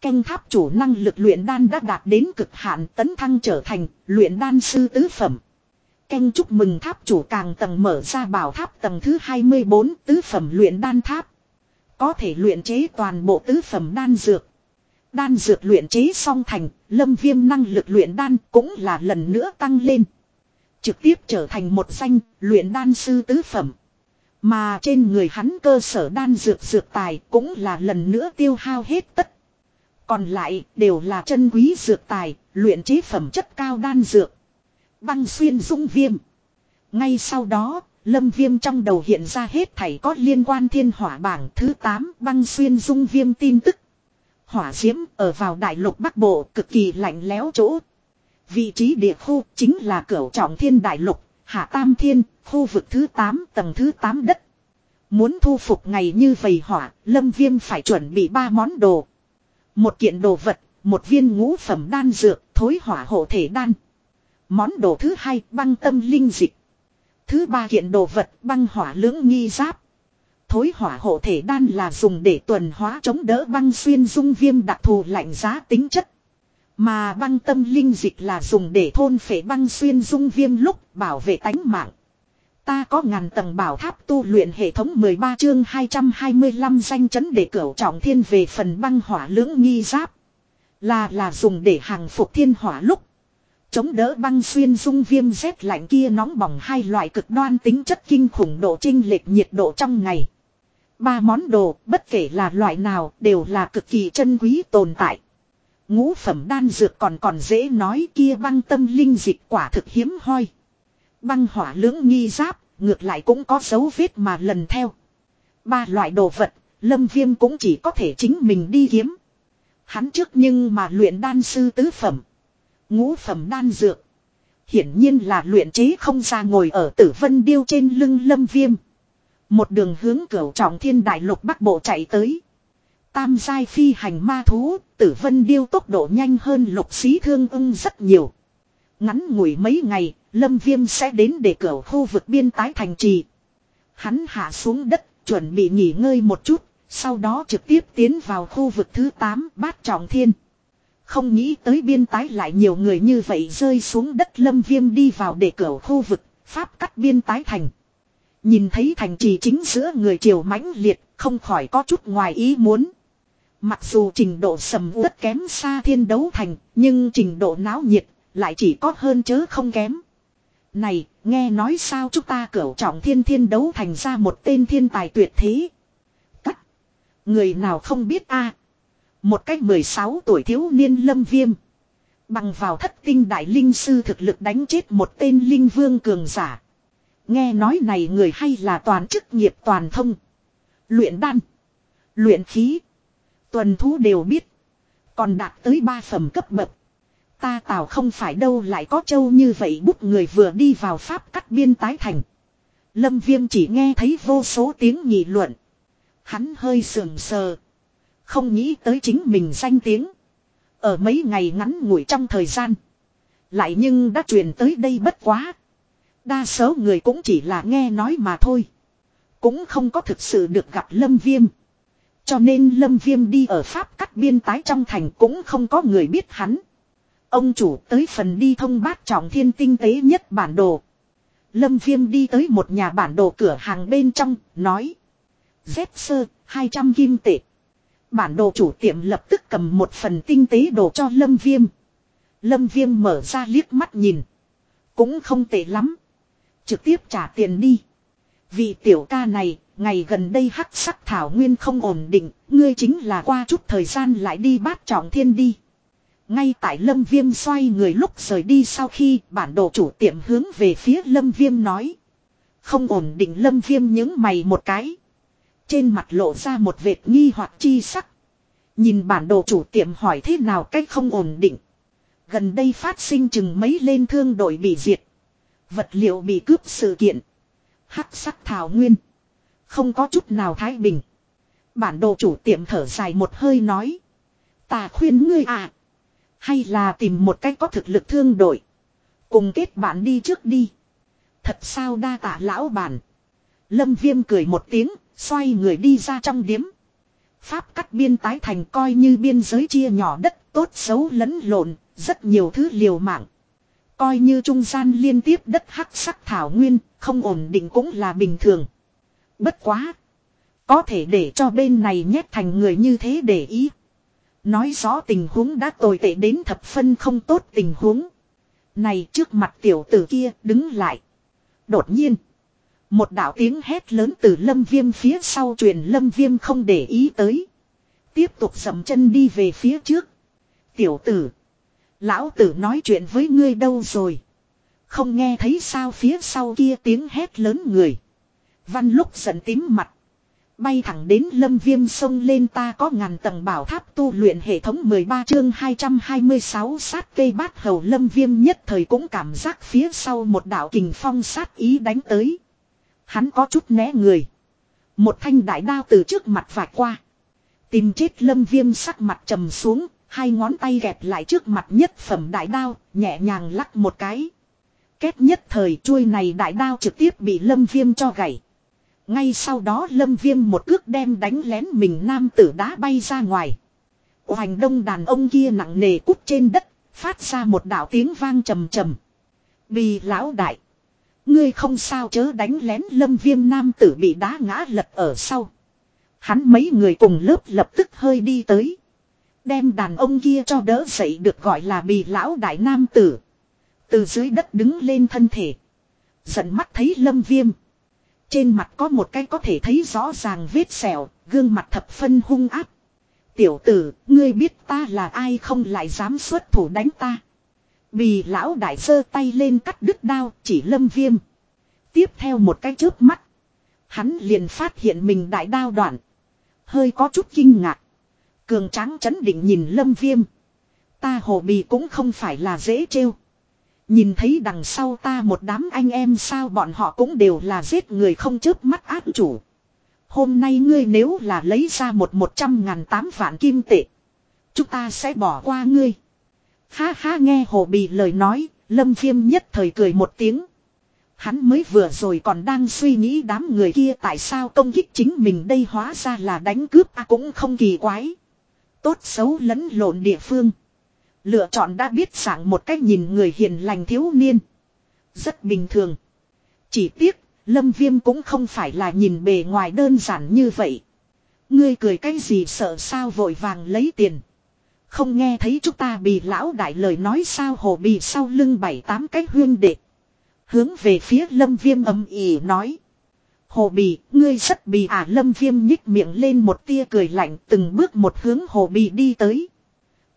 Canh tháp chủ năng lực luyện đan đã đạt đến cực hạn tấn thăng trở thành luyện đan sư tứ phẩm. Canh chúc mừng tháp chủ càng tầng mở ra bảo tháp tầng thứ 24 tứ phẩm luyện đan tháp. Có thể luyện chế toàn bộ tứ phẩm đan dược. Đan dược luyện chế xong thành, lâm viêm năng lực luyện đan cũng là lần nữa tăng lên. Trực tiếp trở thành một danh luyện đan sư tứ phẩm. Mà trên người hắn cơ sở đan dược dược tài cũng là lần nữa tiêu hao hết tất. Còn lại đều là chân quý dược tài, luyện chế phẩm chất cao đan dược. Băng xuyên dung viêm. Ngay sau đó, lâm viêm trong đầu hiện ra hết thảy có liên quan thiên hỏa bảng thứ 8 băng xuyên dung viêm tin tức. Hỏa diễm ở vào đại lục Bắc Bộ cực kỳ lạnh lẽo chỗ. Vị trí địa khu chính là cửu trọng thiên đại lục, hạ tam thiên, khu vực thứ 8 tầng thứ 8 đất. Muốn thu phục ngày như vầy hỏa, lâm viêm phải chuẩn bị ba món đồ. Một kiện đồ vật, một viên ngũ phẩm đan dược, thối hỏa hộ thể đan. Món đồ thứ hai băng tâm linh dịch. Thứ ba kiện đồ vật băng hỏa lưỡng nghi giáp. Thối hỏa hộ thể đan là dùng để tuần hóa chống đỡ băng xuyên dung viêm đặc thù lạnh giá tính chất. Mà băng tâm linh dịch là dùng để thôn phệ băng xuyên dung viêm lúc bảo vệ tánh mạng. Ta có ngàn tầng bảo tháp tu luyện hệ thống 13 chương 225 danh chấn để cửu trọng thiên về phần băng hỏa lưỡng nghi giáp. Là là dùng để hàng phục thiên hỏa lúc. Chống đỡ băng xuyên dung viêm rét lạnh kia nóng bỏng hai loại cực đoan tính chất kinh khủng độ trinh lệch nhiệt độ trong ngày. Ba món đồ, bất kể là loại nào, đều là cực kỳ chân quý tồn tại. Ngũ phẩm đan dược còn còn dễ nói kia băng tâm linh dịch quả thực hiếm hoi. Băng hỏa lưỡng nghi giáp, ngược lại cũng có dấu vết mà lần theo. Ba loại đồ vật, lâm viêm cũng chỉ có thể chính mình đi kiếm. Hắn trước nhưng mà luyện đan sư tứ phẩm. Ngũ phẩm đan dược. Hiển nhiên là luyện chế không ra ngồi ở tử vân điêu trên lưng lâm viêm. Một đường hướng cửu trọng thiên đại lục bắc bộ chạy tới. Tam giai phi hành ma thú, tử vân điêu tốc độ nhanh hơn lục xí thương ưng rất nhiều. Ngắn ngủi mấy ngày, lâm viêm sẽ đến để cửa khu vực biên tái thành trì. Hắn hạ xuống đất, chuẩn bị nghỉ ngơi một chút, sau đó trực tiếp tiến vào khu vực thứ 8 bát trọng thiên. Không nghĩ tới biên tái lại nhiều người như vậy rơi xuống đất lâm viêm đi vào để cửa khu vực, pháp cắt biên tái thành. Nhìn thấy thành trì chính giữa người triều mãnh liệt, không khỏi có chút ngoài ý muốn. Mặc dù trình độ sầm uất kém xa thiên đấu thành, nhưng trình độ náo nhiệt lại chỉ có hơn chớ không kém. Này, nghe nói sao chúng ta cửu trọng thiên thiên đấu thành ra một tên thiên tài tuyệt thế. Cắt. Người nào không biết a Một cách 16 tuổi thiếu niên lâm viêm. Bằng vào thất tinh đại linh sư thực lực đánh chết một tên linh vương cường giả. Nghe nói này người hay là toàn chức nghiệp toàn thông. Luyện đan. Luyện khí. Tuần thú đều biết. Còn đạt tới ba phẩm cấp bậc. Ta tào không phải đâu lại có châu như vậy bút người vừa đi vào pháp cắt biên tái thành. Lâm viêm chỉ nghe thấy vô số tiếng nghị luận. Hắn hơi sườn sờ. Không nghĩ tới chính mình danh tiếng. Ở mấy ngày ngắn ngủi trong thời gian. Lại nhưng đã truyền tới đây bất quá. Đa số người cũng chỉ là nghe nói mà thôi. Cũng không có thực sự được gặp Lâm Viêm. Cho nên Lâm Viêm đi ở Pháp cắt biên tái trong thành cũng không có người biết hắn. Ông chủ tới phần đi thông bát trọng thiên tinh tế nhất bản đồ. Lâm Viêm đi tới một nhà bản đồ cửa hàng bên trong, nói. Dép sơ, 200 kim tệ. Bản đồ chủ tiệm lập tức cầm một phần tinh tế đồ cho Lâm Viêm. Lâm Viêm mở ra liếc mắt nhìn. Cũng không tệ lắm. Trực tiếp trả tiền đi. Vị tiểu ca này, ngày gần đây hắc sắc thảo nguyên không ổn định, ngươi chính là qua chút thời gian lại đi bát trọng thiên đi. Ngay tại lâm viêm xoay người lúc rời đi sau khi bản đồ chủ tiệm hướng về phía lâm viêm nói. Không ổn định lâm viêm những mày một cái. Trên mặt lộ ra một vệt nghi hoặc chi sắc. Nhìn bản đồ chủ tiệm hỏi thế nào cách không ổn định. Gần đây phát sinh chừng mấy lên thương đội bị diệt. Vật liệu bị cướp sự kiện. Hắc sắc thảo nguyên. Không có chút nào thái bình. Bản đồ chủ tiệm thở dài một hơi nói. Ta khuyên ngươi à. Hay là tìm một cách có thực lực thương đội. Cùng kết bạn đi trước đi. Thật sao đa tạ lão bản. Lâm viêm cười một tiếng, xoay người đi ra trong điếm. Pháp cắt biên tái thành coi như biên giới chia nhỏ đất tốt xấu lẫn lộn, rất nhiều thứ liều mạng. Coi như trung gian liên tiếp đất hắc sắc thảo nguyên, không ổn định cũng là bình thường. Bất quá. Có thể để cho bên này nhét thành người như thế để ý. Nói rõ tình huống đã tồi tệ đến thập phân không tốt tình huống. Này trước mặt tiểu tử kia đứng lại. Đột nhiên. Một đạo tiếng hét lớn từ lâm viêm phía sau truyền lâm viêm không để ý tới. Tiếp tục dầm chân đi về phía trước. Tiểu tử. Lão tử nói chuyện với ngươi đâu rồi. Không nghe thấy sao phía sau kia tiếng hét lớn người. Văn lúc giận tím mặt. Bay thẳng đến lâm viêm sông lên ta có ngàn tầng bảo tháp tu luyện hệ thống 13 chương 226 sát cây bát hầu lâm viêm nhất thời cũng cảm giác phía sau một đảo kình phong sát ý đánh tới. Hắn có chút né người. Một thanh đại đao từ trước mặt vạch qua. Tìm chết lâm viêm sắc mặt trầm xuống, hai ngón tay gẹp lại trước mặt nhất phẩm đại đao, nhẹ nhàng lắc một cái. Kết nhất thời chuôi này đại đao trực tiếp bị lâm viêm cho gãy. Ngay sau đó lâm viêm một cước đem đánh lén mình nam tử đá bay ra ngoài. Hoành đông đàn ông kia nặng nề cút trên đất, phát ra một đảo tiếng vang trầm trầm. Bì lão đại. Ngươi không sao chớ đánh lén lâm viêm nam tử bị đá ngã lật ở sau. Hắn mấy người cùng lớp lập tức hơi đi tới. Đem đàn ông kia cho đỡ dậy được gọi là bì lão đại nam tử. Từ dưới đất đứng lên thân thể. Giận mắt thấy lâm viêm. Trên mặt có một cái có thể thấy rõ ràng vết sẹo, gương mặt thập phân hung áp. Tiểu tử, ngươi biết ta là ai không lại dám xuất thủ đánh ta. Bì lão đại sơ tay lên cắt đứt đao chỉ lâm viêm. Tiếp theo một cái chớp mắt. Hắn liền phát hiện mình đại đao đoạn. Hơi có chút kinh ngạc. Cường tráng chấn định nhìn lâm viêm. Ta hồ bì cũng không phải là dễ trêu. Nhìn thấy đằng sau ta một đám anh em sao bọn họ cũng đều là giết người không chớp mắt ác chủ. Hôm nay ngươi nếu là lấy ra một một trăm ngàn tám vạn kim tệ. Chúng ta sẽ bỏ qua ngươi. Ha ha nghe hồ bì lời nói, lâm viêm nhất thời cười một tiếng. Hắn mới vừa rồi còn đang suy nghĩ đám người kia tại sao công kích chính mình đây hóa ra là đánh cướp à cũng không kỳ quái. Tốt xấu lẫn lộn địa phương. Lựa chọn đã biết sẵn một cách nhìn người hiền lành thiếu niên. Rất bình thường. Chỉ tiếc, Lâm Viêm cũng không phải là nhìn bề ngoài đơn giản như vậy. Ngươi cười cái gì sợ sao vội vàng lấy tiền. Không nghe thấy chúng ta bị lão đại lời nói sao hồ bì sau lưng bảy tám cái huyên đệ. Hướng về phía lâm viêm âm ỉ nói. Hồ bì, ngươi rất bì à lâm viêm nhích miệng lên một tia cười lạnh từng bước một hướng hồ bì đi tới.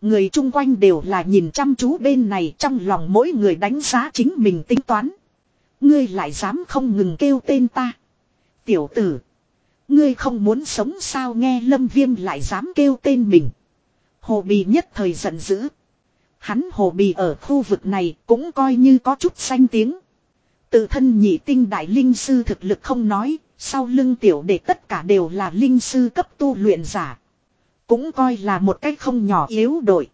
Người chung quanh đều là nhìn chăm chú bên này trong lòng mỗi người đánh giá chính mình tính toán. Ngươi lại dám không ngừng kêu tên ta. Tiểu tử. Ngươi không muốn sống sao nghe lâm viêm lại dám kêu tên mình. Hồ Bì nhất thời giận dữ. Hắn Hồ Bì ở khu vực này cũng coi như có chút danh tiếng. Tự thân nhị tinh đại linh sư thực lực không nói, sau lưng tiểu để tất cả đều là linh sư cấp tu luyện giả. Cũng coi là một cách không nhỏ yếu đội.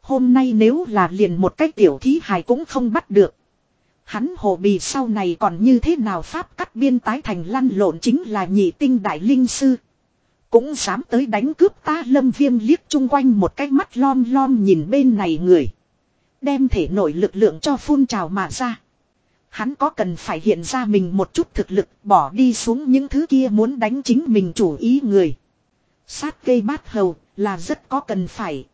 Hôm nay nếu là liền một cách tiểu thí hài cũng không bắt được. Hắn hồ bì sau này còn như thế nào pháp cắt biên tái thành lăn lộn chính là nhị tinh đại linh sư. Cũng dám tới đánh cướp ta lâm viêm liếc chung quanh một cái mắt lom lom nhìn bên này người. Đem thể nội lực lượng cho phun trào mà ra. Hắn có cần phải hiện ra mình một chút thực lực bỏ đi xuống những thứ kia muốn đánh chính mình chủ ý người. Sát cây bát hầu là rất có cần phải.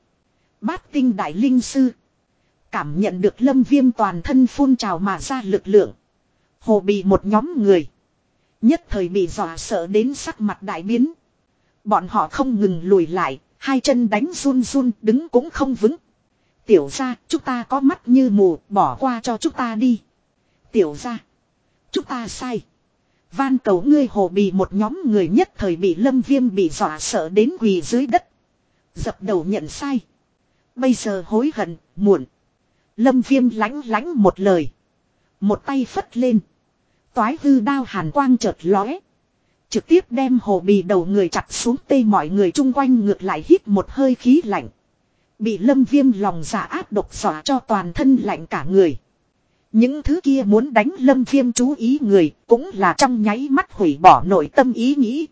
Bát tinh đại linh sư. Cảm nhận được lâm viêm toàn thân phun trào mà ra lực lượng. Hồ bị một nhóm người. Nhất thời bị dọa sợ đến sắc mặt đại biến. Bọn họ không ngừng lùi lại, hai chân đánh run run đứng cũng không vững. Tiểu ra, chúng ta có mắt như mù, bỏ qua cho chúng ta đi. Tiểu ra, chúng ta sai. Van cầu ngươi hồ bì một nhóm người nhất thời bị lâm viêm bị dọa sợ đến quỳ dưới đất. Dập đầu nhận sai. Bây giờ hối hận, muộn. Lâm viêm lánh lánh một lời. Một tay phất lên. Toái hư đao hàn quang chợt lóe. Trực tiếp đem hồ bì đầu người chặt xuống tê mọi người chung quanh ngược lại hít một hơi khí lạnh. Bị lâm viêm lòng giả áp độc xỏa cho toàn thân lạnh cả người. Những thứ kia muốn đánh lâm viêm chú ý người cũng là trong nháy mắt hủy bỏ nội tâm ý nghĩ.